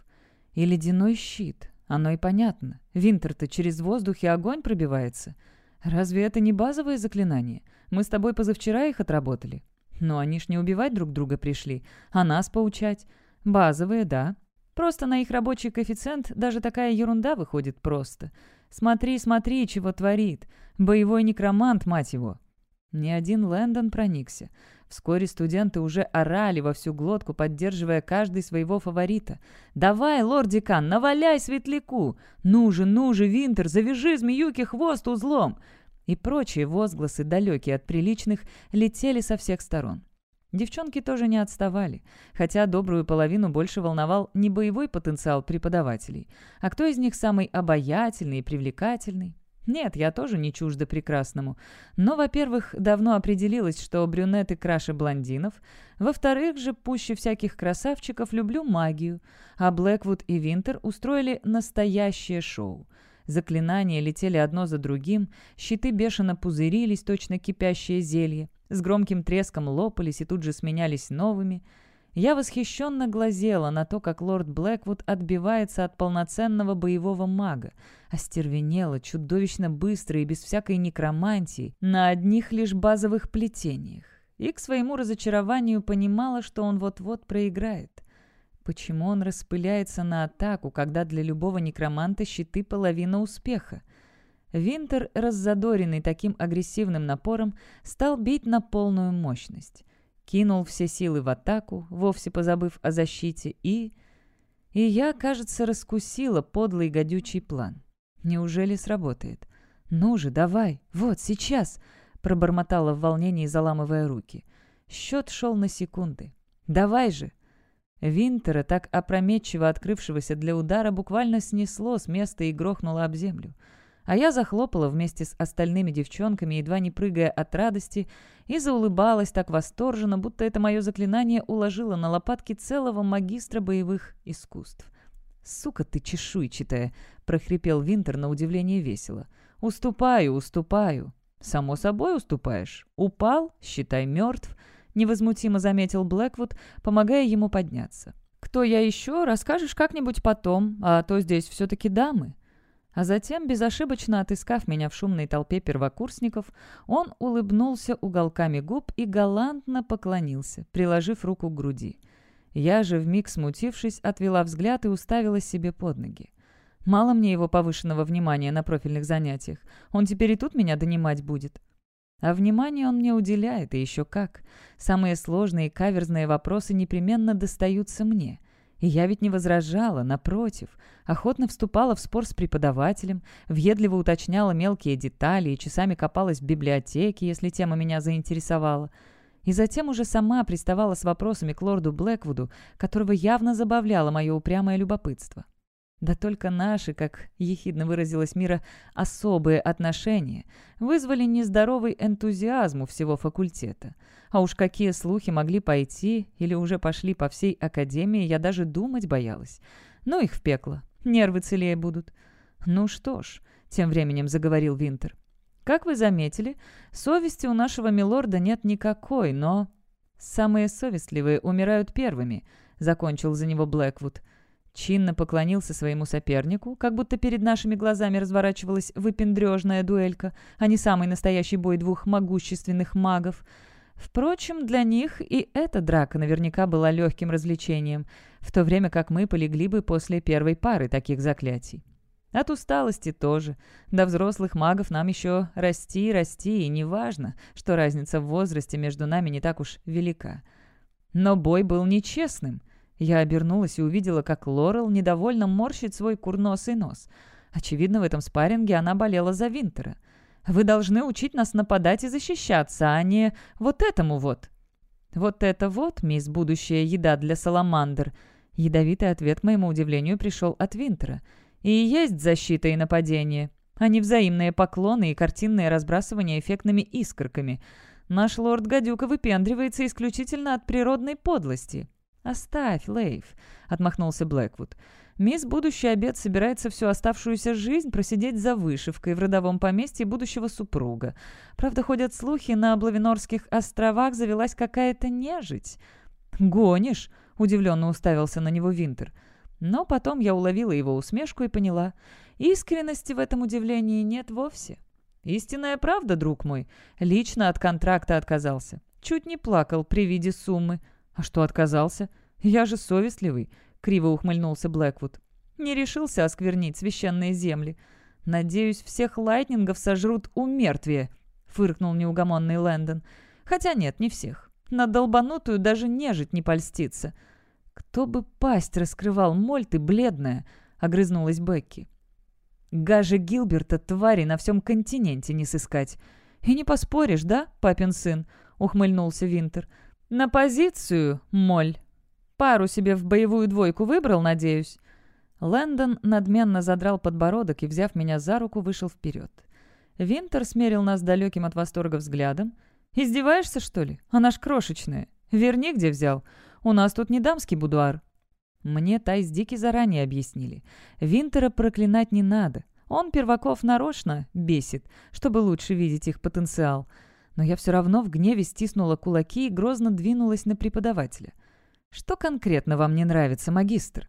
«И ледяной щит. Оно и понятно. Винтер-то через воздух и огонь пробивается. Разве это не базовое заклинание? Мы с тобой позавчера их отработали. Но они ж не убивать друг друга пришли, а нас поучать. Базовые, да. Просто на их рабочий коэффициент даже такая ерунда выходит просто. Смотри, смотри, чего творит. Боевой некромант, мать его. Ни один Лэндон проникся. Вскоре студенты уже орали во всю глотку, поддерживая каждый своего фаворита. «Давай, лорд-декан, наваляй светляку! Ну же, ну же, Винтер, завяжи змеюки хвост узлом!» И прочие возгласы, далекие от приличных, летели со всех сторон. Девчонки тоже не отставали, хотя добрую половину больше волновал не боевой потенциал преподавателей, а кто из них самый обаятельный и привлекательный. Нет, я тоже не чужда прекрасному. Но, во-первых, давно определилась, что брюнеты краше блондинов. Во-вторых же, пуще всяких красавчиков, люблю магию. А Блэквуд и Винтер устроили настоящее шоу. Заклинания летели одно за другим, щиты бешено пузырились, точно кипящее зелье, с громким треском лопались и тут же сменялись новыми – я восхищенно глазела на то, как лорд Блэквуд отбивается от полноценного боевого мага, остервенела чудовищно быстро и без всякой некромантии, на одних лишь базовых плетениях. И к своему разочарованию понимала, что он вот-вот проиграет. Почему он распыляется на атаку, когда для любого некроманта щиты половина успеха? Винтер, раззадоренный таким агрессивным напором, стал бить на полную мощность кинул все силы в атаку, вовсе позабыв о защите, и... И я, кажется, раскусила подлый гадючий план. Неужели сработает? «Ну же, давай, вот, сейчас!» пробормотала в волнении, заламывая руки. Счет шел на секунды. «Давай же!» Винтера, так опрометчиво открывшегося для удара, буквально снесло с места и грохнуло об землю. А я захлопала вместе с остальными девчонками, едва не прыгая от радости, и заулыбалась так восторженно, будто это мое заклинание уложило на лопатки целого магистра боевых искусств. «Сука ты чешуйчатая!» — прохрипел Винтер на удивление весело. «Уступаю, уступаю!» «Само собой уступаешь. Упал, считай мертв», — невозмутимо заметил Блэквуд, помогая ему подняться. «Кто я еще, расскажешь как-нибудь потом, а то здесь все-таки дамы». А затем, безошибочно отыскав меня в шумной толпе первокурсников, он улыбнулся уголками губ и галантно поклонился, приложив руку к груди. Я же, вмиг смутившись, отвела взгляд и уставилась себе под ноги. Мало мне его повышенного внимания на профильных занятиях. Он теперь и тут меня донимать будет. А внимание он мне уделяет, и еще как. Самые сложные и каверзные вопросы непременно достаются мне — и я ведь не возражала, напротив, охотно вступала в спор с преподавателем, въедливо уточняла мелкие детали и часами копалась в библиотеке, если тема меня заинтересовала. И затем уже сама приставала с вопросами к лорду Блэквуду, которого явно забавляло мое упрямое любопытство. Да только наши, как ехидно выразилась Мира, особые отношения вызвали нездоровый энтузиазм у всего факультета. А уж какие слухи могли пойти или уже пошли по всей академии, я даже думать боялась. Ну их в пекло, нервы целее будут. Ну что ж, тем временем заговорил Винтер. Как вы заметили, совести у нашего милорда нет никакой, но... Самые совестливые умирают первыми, закончил за него Блэквуд. Чинно поклонился своему сопернику, как будто перед нашими глазами разворачивалась выпендрежная дуэлька, а не самый настоящий бой двух могущественных магов. Впрочем, для них и эта драка наверняка была легким развлечением, в то время как мы полегли бы после первой пары таких заклятий. От усталости тоже. До взрослых магов нам еще расти, расти, и неважно, что разница в возрасте между нами не так уж велика. Но бой был нечестным — я обернулась и увидела, как Лорел недовольно морщит свой курносый нос. Очевидно, в этом спарринге она болела за Винтера. «Вы должны учить нас нападать и защищаться, а не вот этому вот». «Вот это вот, мисс, будущая еда для саламандр», Ядовитый ответ, к моему удивлению, пришел от Винтера. «И есть защита и нападение, а не взаимные поклоны и картинное разбрасывание эффектными искорками. Наш лорд Гадюка выпендривается исключительно от природной подлости». «Оставь, Лейв», — отмахнулся Блэквуд. «Мисс Будущий обед собирается всю оставшуюся жизнь просидеть за вышивкой в родовом поместье будущего супруга. Правда, ходят слухи, на Блавинорских островах завелась какая-то нежить». «Гонишь?» — удивленно уставился на него Винтер. Но потом я уловила его усмешку и поняла. Искренности в этом удивлении нет вовсе. Истинная правда, друг мой. Лично от контракта отказался. Чуть не плакал при виде суммы. А что отказался? Я же совестливый, криво ухмыльнулся Блэквуд. Не решился осквернить священные земли. Надеюсь, всех лайтнингов сожрут у мертвия, фыркнул неугомонный Лэндон. Хотя нет, не всех. На долбанутую даже нежить не польстится. Кто бы пасть раскрывал, моль ты бледная, огрызнулась Бекки. Гаже Гилберта твари на всем континенте не сыскать. И не поспоришь, да, папин сын? ухмыльнулся Винтер. «На позицию, моль. Пару себе в боевую двойку выбрал, надеюсь?» Лэндон надменно задрал подбородок и, взяв меня за руку, вышел вперед. Винтер смерил нас далеким от восторга взглядом. «Издеваешься, что ли? Она ж крошечная. Верни, где взял. У нас тут не дамский будуар». Мне Тайс Дики заранее объяснили. Винтера проклинать не надо. Он перваков нарочно бесит, чтобы лучше видеть их потенциал но я все равно в гневе стиснула кулаки и грозно двинулась на преподавателя. «Что конкретно вам не нравится, магистр?»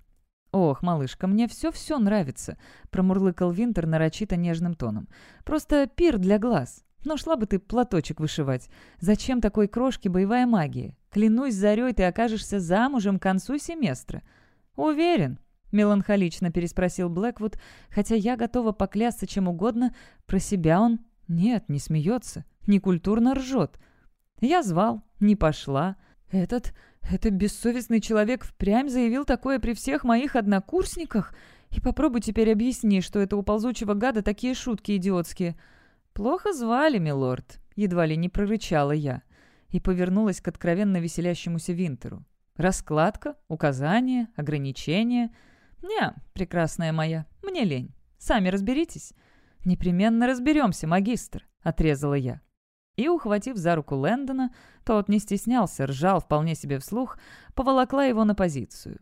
«Ох, малышка, мне все-все нравится», — промурлыкал Винтер нарочито нежным тоном. «Просто пир для глаз. Но шла бы ты платочек вышивать. Зачем такой крошке боевая магия? Клянусь зарей, ты окажешься замужем к концу семестра». «Уверен», — меланхолично переспросил Блэквуд, хотя я готова поклясться чем угодно, про себя он... Нет, не смеется некультурно ржет. Я звал, не пошла. Этот, этот бессовестный человек впрямь заявил такое при всех моих однокурсниках. И попробуй теперь объясни, что это у ползучего гада такие шутки идиотские. «Плохо звали, милорд», — едва ли не прорычала я. И повернулась к откровенно веселящемуся Винтеру. «Раскладка, указания, ограничения...» «Не, прекрасная моя, мне лень. Сами разберитесь». «Непременно разберемся, магистр», — отрезала я. И, ухватив за руку Лэндона, тот не стеснялся, ржал вполне себе вслух, поволокла его на позицию.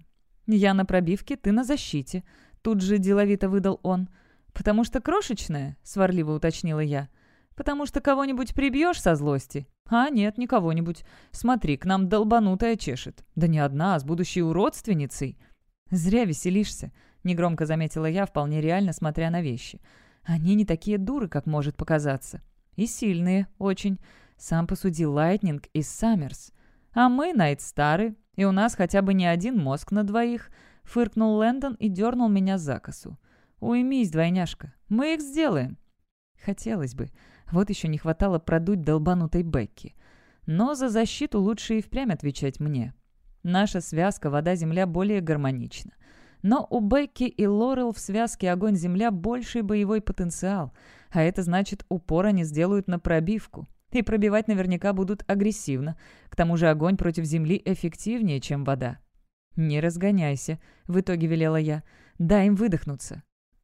«Я на пробивке, ты на защите», — тут же деловито выдал он. «Потому что крошечная?» — сварливо уточнила я. «Потому что кого-нибудь прибьешь со злости?» «А, нет, не кого-нибудь. Смотри, к нам долбанутая чешет. Да не одна, а с будущей уродственницей». «Зря веселишься», — негромко заметила я, вполне реально смотря на вещи. «Они не такие дуры, как может показаться». И сильные, очень. Сам посуди Лайтнинг и Саммерс. А мы, Найтстары, и у нас хотя бы не один мозг на двоих», — фыркнул Лэндон и дернул меня за косу. «Уймись, двойняшка, мы их сделаем». Хотелось бы. Вот еще не хватало продуть долбанутой Бекки. Но за защиту лучше и впрямь отвечать мне. Наша связка «Вода-Земля» более гармонична. Но у Бекки и Лорел в связке «Огонь-Земля» больший боевой потенциал — а это значит, упор они сделают на пробивку. И пробивать наверняка будут агрессивно. К тому же огонь против земли эффективнее, чем вода. «Не разгоняйся», — в итоге велела я. «Дай им выдохнуться».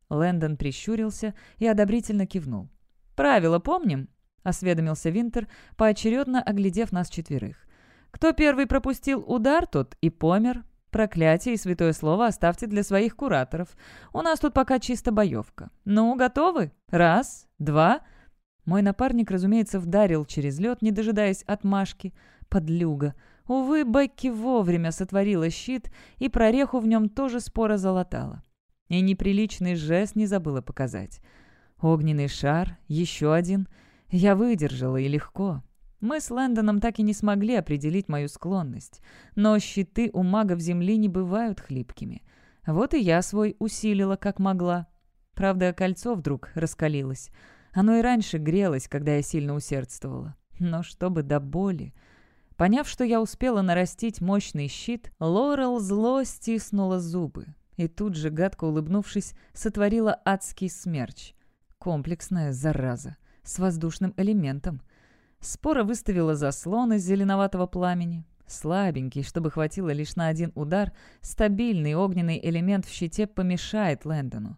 Лэндон прищурился и одобрительно кивнул. «Правила помним?» — осведомился Винтер, поочередно оглядев нас четверых. «Кто первый пропустил удар, тот и помер. Проклятие и святое слово оставьте для своих кураторов. У нас тут пока чисто боевка. Ну, готовы? Раз, два...» Мой напарник, разумеется, вдарил через лед, не дожидаясь отмашки. Подлюга. Увы, Бекки вовремя сотворила щит, и прореху в нем тоже спора залатала. И неприличный жест не забыла показать. Огненный шар, еще один. Я выдержала, и легко. Мы с Лэндоном так и не смогли определить мою склонность, но щиты у магов Земли не бывают хлипкими. Вот и я свой усилила, как могла. Правда, кольцо вдруг раскалилось. Оно и раньше грелось, когда я сильно усердствовала. Но чтобы до боли... Поняв, что я успела нарастить мощный щит, Лорел зло стиснула зубы и тут же, гадко улыбнувшись, сотворила адский смерч. Комплексная зараза, с воздушным элементом — Спора выставила заслон из зеленоватого пламени. Слабенький, чтобы хватило лишь на один удар, стабильный огненный элемент в щите помешает Лэндону.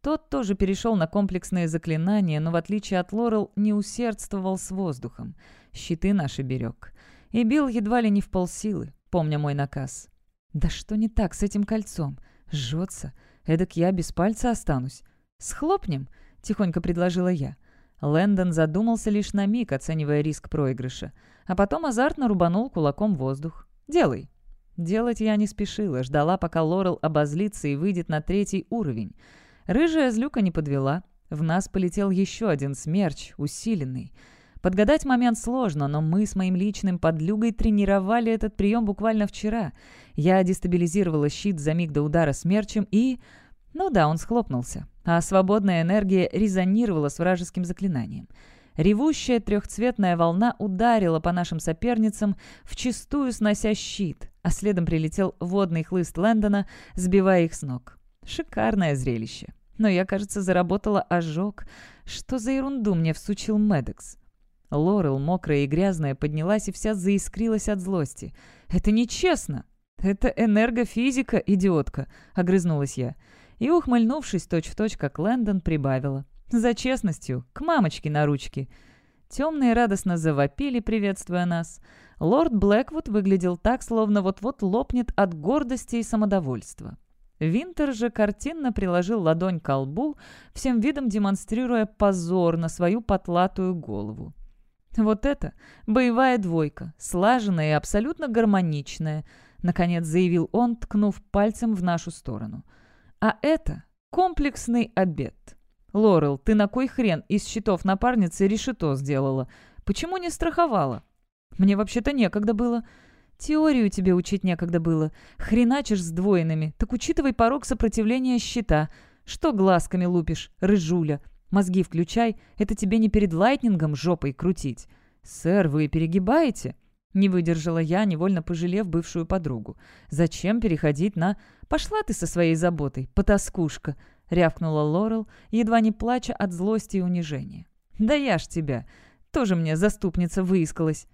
Тот тоже перешел на комплексные заклинания, но в отличие от Лорел не усердствовал с воздухом. Щиты наши берег. И бил едва ли не в полсилы, помня мой наказ. «Да что не так с этим кольцом? Жжется. Эдак я без пальца останусь. Схлопнем?» — тихонько предложила я. Лэндон задумался лишь на миг, оценивая риск проигрыша, а потом азартно рубанул кулаком воздух. «Делай». Делать я не спешила, ждала, пока Лорел обозлится и выйдет на третий уровень. Рыжая злюка не подвела. В нас полетел еще один смерч, усиленный. Подгадать момент сложно, но мы с моим личным подлюгой тренировали этот прием буквально вчера. Я дестабилизировала щит за миг до удара смерчем и... Ну да, он схлопнулся, а свободная энергия резонировала с вражеским заклинанием. Ревущая трехцветная волна ударила по нашим соперницам, вчистую снося щит, а следом прилетел водный хлыст Лэндона, сбивая их с ног. Шикарное зрелище. Но я, кажется, заработала ожог. Что за ерунду мне всучил Медекс? Лорел, мокрая и грязная, поднялась и вся заискрилась от злости. «Это нечестно!» «Это энергофизика, идиотка!» — огрызнулась я и, ухмыльнувшись точь-в-точь, как Лэндон, прибавила. «За честностью, к мамочке на ручке». Темные радостно завопили, приветствуя нас. Лорд Блэквуд выглядел так, словно вот-вот лопнет от гордости и самодовольства. Винтер же картинно приложил ладонь к лбу, всем видом демонстрируя позор на свою потлатую голову. «Вот это боевая двойка, слаженная и абсолютно гармоничная», — наконец заявил он, ткнув пальцем в нашу сторону. А это комплексный обед. Лорел, ты на кой хрен из счетов напарницы решето сделала? Почему не страховала? Мне вообще-то некогда было. Теорию тебе учить некогда было. Хреначишь с двойными. Так учитывай порог сопротивления щита. Что глазками лупишь, рыжуля? Мозги включай. Это тебе не перед лайтнингом жопой крутить. Сэр, вы перегибаете? Не выдержала я, невольно пожалев бывшую подругу. «Зачем переходить на...» «Пошла ты со своей заботой, потаскушка!» — рявкнула Лорел, едва не плача от злости и унижения. «Да я ж тебя! Тоже мне заступница выискалась!»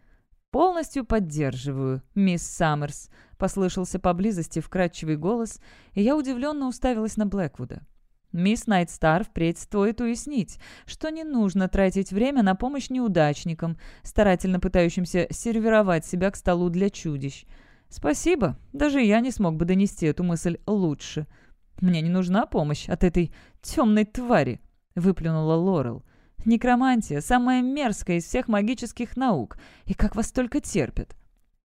«Полностью поддерживаю, мисс Саммерс», — послышался поблизости вкрадчивый голос, и я удивленно уставилась на Блэквуда. Мисс Найтстар впредь стоит уяснить, что не нужно тратить время на помощь неудачникам, старательно пытающимся сервировать себя к столу для чудищ. Спасибо, даже я не смог бы донести эту мысль лучше. Мне не нужна помощь от этой темной твари, выплюнула Лорел. Некромантия – самая мерзкая из всех магических наук, и как вас только терпят.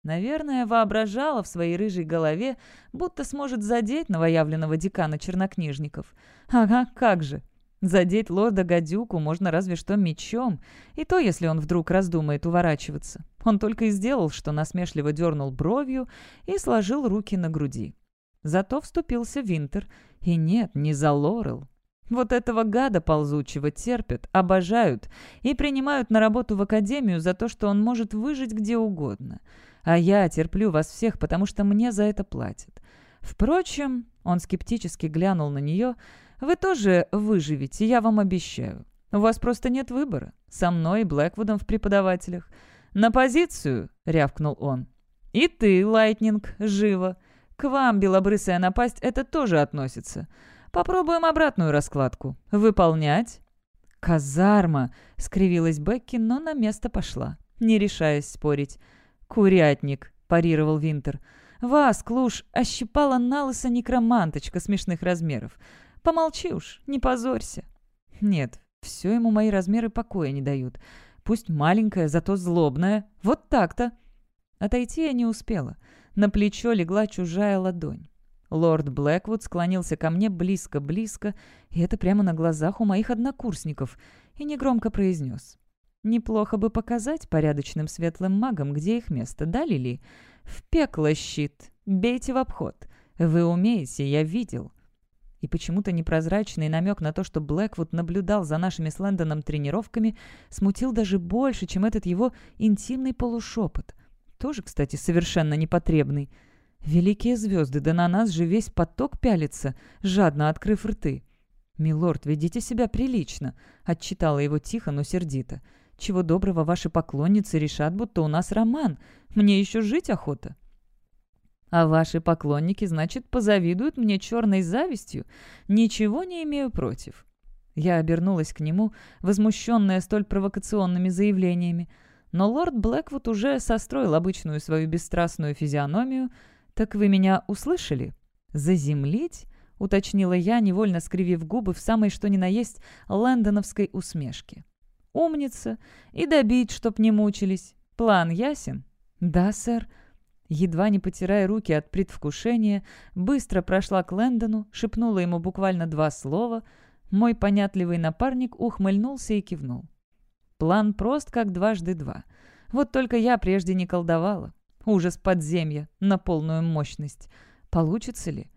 Наверное, воображала в своей рыжей голове, будто сможет задеть новоявленного декана чернокнижников. Ага, как же. Задеть лорда Гадюку можно разве что мечом, и то, если он вдруг раздумает уворачиваться. Он только и сделал, что насмешливо дернул бровью и сложил руки на груди. Зато вступился Винтер. И нет, не за Лорел. Вот этого гада ползучего терпят, обожают и принимают на работу в академию за то, что он может выжить где угодно — а я терплю вас всех, потому что мне за это платят. Впрочем, он скептически глянул на нее, вы тоже выживете, я вам обещаю. У вас просто нет выбора. Со мной и Блэквудом в преподавателях. На позицию, рявкнул он. И ты, Лайтнинг, живо. К вам, белобрысая напасть, это тоже относится. Попробуем обратную раскладку. Выполнять? «Казарма!» — скривилась Бекки, но на место пошла, не решаясь спорить. «Курятник», — парировал Винтер. «Вас, Клуш, ощипала налысо некроманточка смешных размеров. Помолчи уж, не позорься». «Нет, все ему мои размеры покоя не дают. Пусть маленькая, зато злобная. Вот так-то». Отойти я не успела. На плечо легла чужая ладонь. Лорд Блэквуд склонился ко мне близко-близко, и это прямо на глазах у моих однокурсников, и негромко произнес. Неплохо бы показать порядочным светлым магам, где их место, да, Лили? В пекло щит. Бейте в обход. Вы умеете, я видел. И почему-то непрозрачный намек на то, что Блэквуд наблюдал за нашими с Лэндоном тренировками, смутил даже больше, чем этот его интимный полушепот. Тоже, кстати, совершенно непотребный. Великие звезды, да на нас же весь поток пялится, жадно открыв рты. «Милорд, ведите себя прилично», — отчитала его тихо, но сердито. Чего доброго ваши поклонницы решат, будто у нас роман. Мне еще жить охота». «А ваши поклонники, значит, позавидуют мне черной завистью? Ничего не имею против». Я обернулась к нему, возмущенная столь провокационными заявлениями. Но лорд Блэквуд уже состроил обычную свою бесстрастную физиономию. «Так вы меня услышали?» «Заземлить?» — уточнила я, невольно скривив губы в самой что ни на есть лэндоновской усмешке. «Умница! И добить, чтоб не мучились. План ясен?» «Да, сэр». Едва не потирая руки от предвкушения, быстро прошла к Лэндону, шепнула ему буквально два слова. Мой понятливый напарник ухмыльнулся и кивнул. План прост, как дважды два. Вот только я прежде не колдовала. Ужас подземья на полную мощность. Получится ли?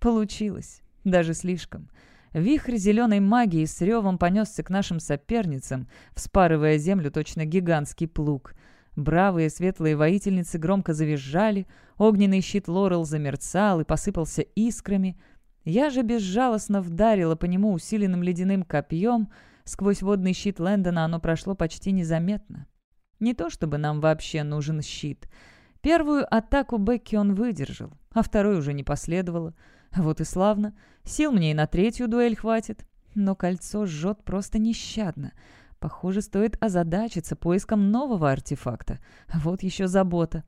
Получилось. Даже слишком. Вихрь зеленой магии с ревом понесся к нашим соперницам, вспарывая землю точно гигантский плуг. Бравые светлые воительницы громко завизжали, огненный щит Лорел замерцал и посыпался искрами. Я же безжалостно вдарила по нему усиленным ледяным копьем. Сквозь водный щит Лэндона оно прошло почти незаметно. Не то чтобы нам вообще нужен щит. Первую атаку Бекки он выдержал, а второй уже не последовало. Вот и славно. Сил мне и на третью дуэль хватит. Но кольцо жжет просто нещадно. Похоже, стоит озадачиться поиском нового артефакта. Вот еще забота.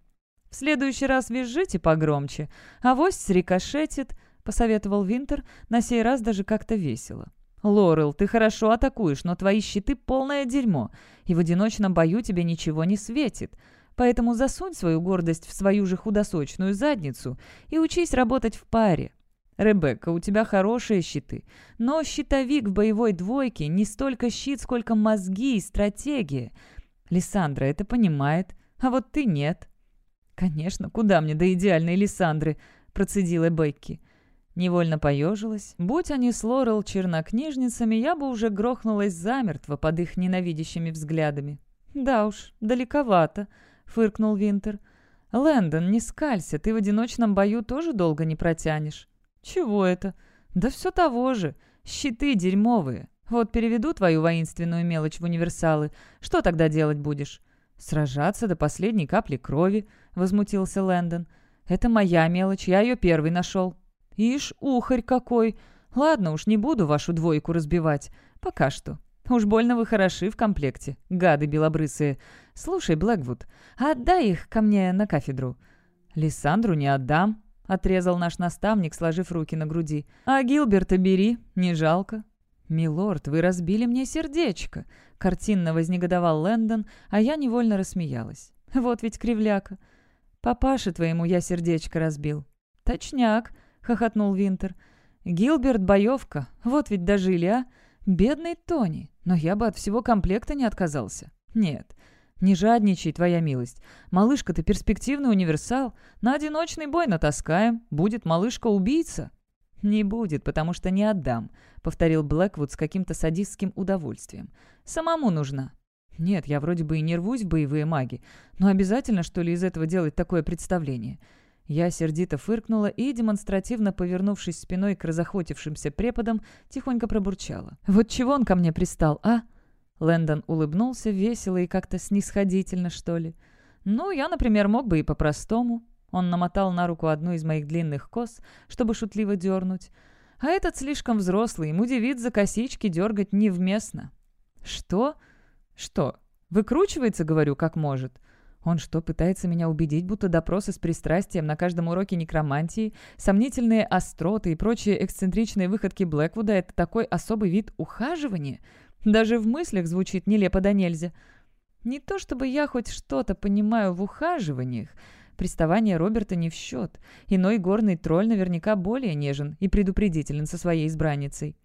«В следующий раз визжите погромче, а вось срикошетит», — посоветовал Винтер, на сей раз даже как-то весело. «Лорел, ты хорошо атакуешь, но твои щиты — полное дерьмо, и в одиночном бою тебе ничего не светит. Поэтому засунь свою гордость в свою же худосочную задницу и учись работать в паре. «Ребекка, у тебя хорошие щиты, но щитовик в боевой двойке не столько щит, сколько мозги и стратегия. Лиссандра это понимает, а вот ты нет». «Конечно, куда мне до идеальной Лиссандры?» – процедила Бекки. Невольно поежилась. Будь они с Лорел чернокнижницами, я бы уже грохнулась замертво под их ненавидящими взглядами. «Да уж, далековато», — фыркнул Винтер. «Лэндон, не скалься, ты в одиночном бою тоже долго не протянешь». «Чего это?» «Да все того же. Щиты дерьмовые. Вот переведу твою воинственную мелочь в универсалы. Что тогда делать будешь?» «Сражаться до последней капли крови», — возмутился Лэндон. «Это моя мелочь, я ее первый нашел». «Ишь, ухарь какой! Ладно уж, не буду вашу двойку разбивать. Пока что. Уж больно вы хороши в комплекте, гады белобрысые. Слушай, Блэквуд, отдай их ко мне на кафедру». «Лиссандру не отдам», — отрезал наш наставник, сложив руки на груди. «А Гилберта бери, не жалко». «Милорд, вы разбили мне сердечко», — картинно вознегодовал Лэндон, а я невольно рассмеялась. «Вот ведь кривляка». «Папаше твоему я сердечко разбил». «Точняк», — хохотнул Винтер. «Гилберт боевка, вот ведь дожили, а? Бедный Тони, но я бы от всего комплекта не отказался. Нет, «Не жадничай, твоя милость. Малышка-то перспективный универсал. На одиночный бой натаскаем. Будет малышка-убийца». «Не будет, потому что не отдам», — повторил Блэквуд с каким-то садистским удовольствием. «Самому нужна». «Нет, я вроде бы и не рвусь в боевые маги, но обязательно, что ли, из этого делать такое представление?» Я сердито фыркнула и, демонстративно повернувшись спиной к разохотившимся преподам, тихонько пробурчала. «Вот чего он ко мне пристал, а?» Лэндон улыбнулся весело и как-то снисходительно, что ли. «Ну, я, например, мог бы и по-простому». Он намотал на руку одну из моих длинных кос, чтобы шутливо дернуть. «А этот слишком взрослый, ему девиц за косички дергать невместно». «Что? Что? Выкручивается, говорю, как может». Он что, пытается меня убедить, будто допросы с пристрастием на каждом уроке некромантии, сомнительные остроты и прочие эксцентричные выходки Блэквуда — это такой особый вид ухаживания? Даже в мыслях звучит нелепо да нельзя. Не то чтобы я хоть что-то понимаю в ухаживаниях. Приставание Роберта не в счет. Иной горный тролль наверняка более нежен и предупредителен со своей избранницей.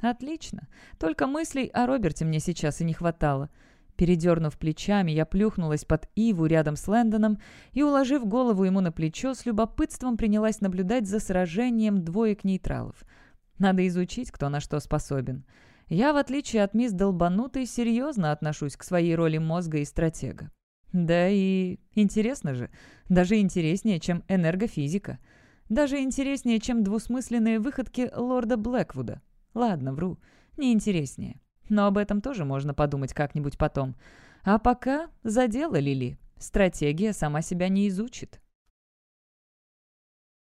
Отлично. Только мыслей о Роберте мне сейчас и не хватало. Передернув плечами, я плюхнулась под Иву рядом с Лэндоном и, уложив голову ему на плечо, с любопытством принялась наблюдать за сражением двоек нейтралов. Надо изучить, кто на что способен. Я, в отличие от мисс Долбанутой, серьезно отношусь к своей роли мозга и стратега. Да и интересно же, даже интереснее, чем энергофизика. Даже интереснее, чем двусмысленные выходки лорда Блэквуда. Ладно, вру, не интереснее. но об этом тоже можно подумать как-нибудь потом. А пока заделали ли? Стратегия сама себя не изучит.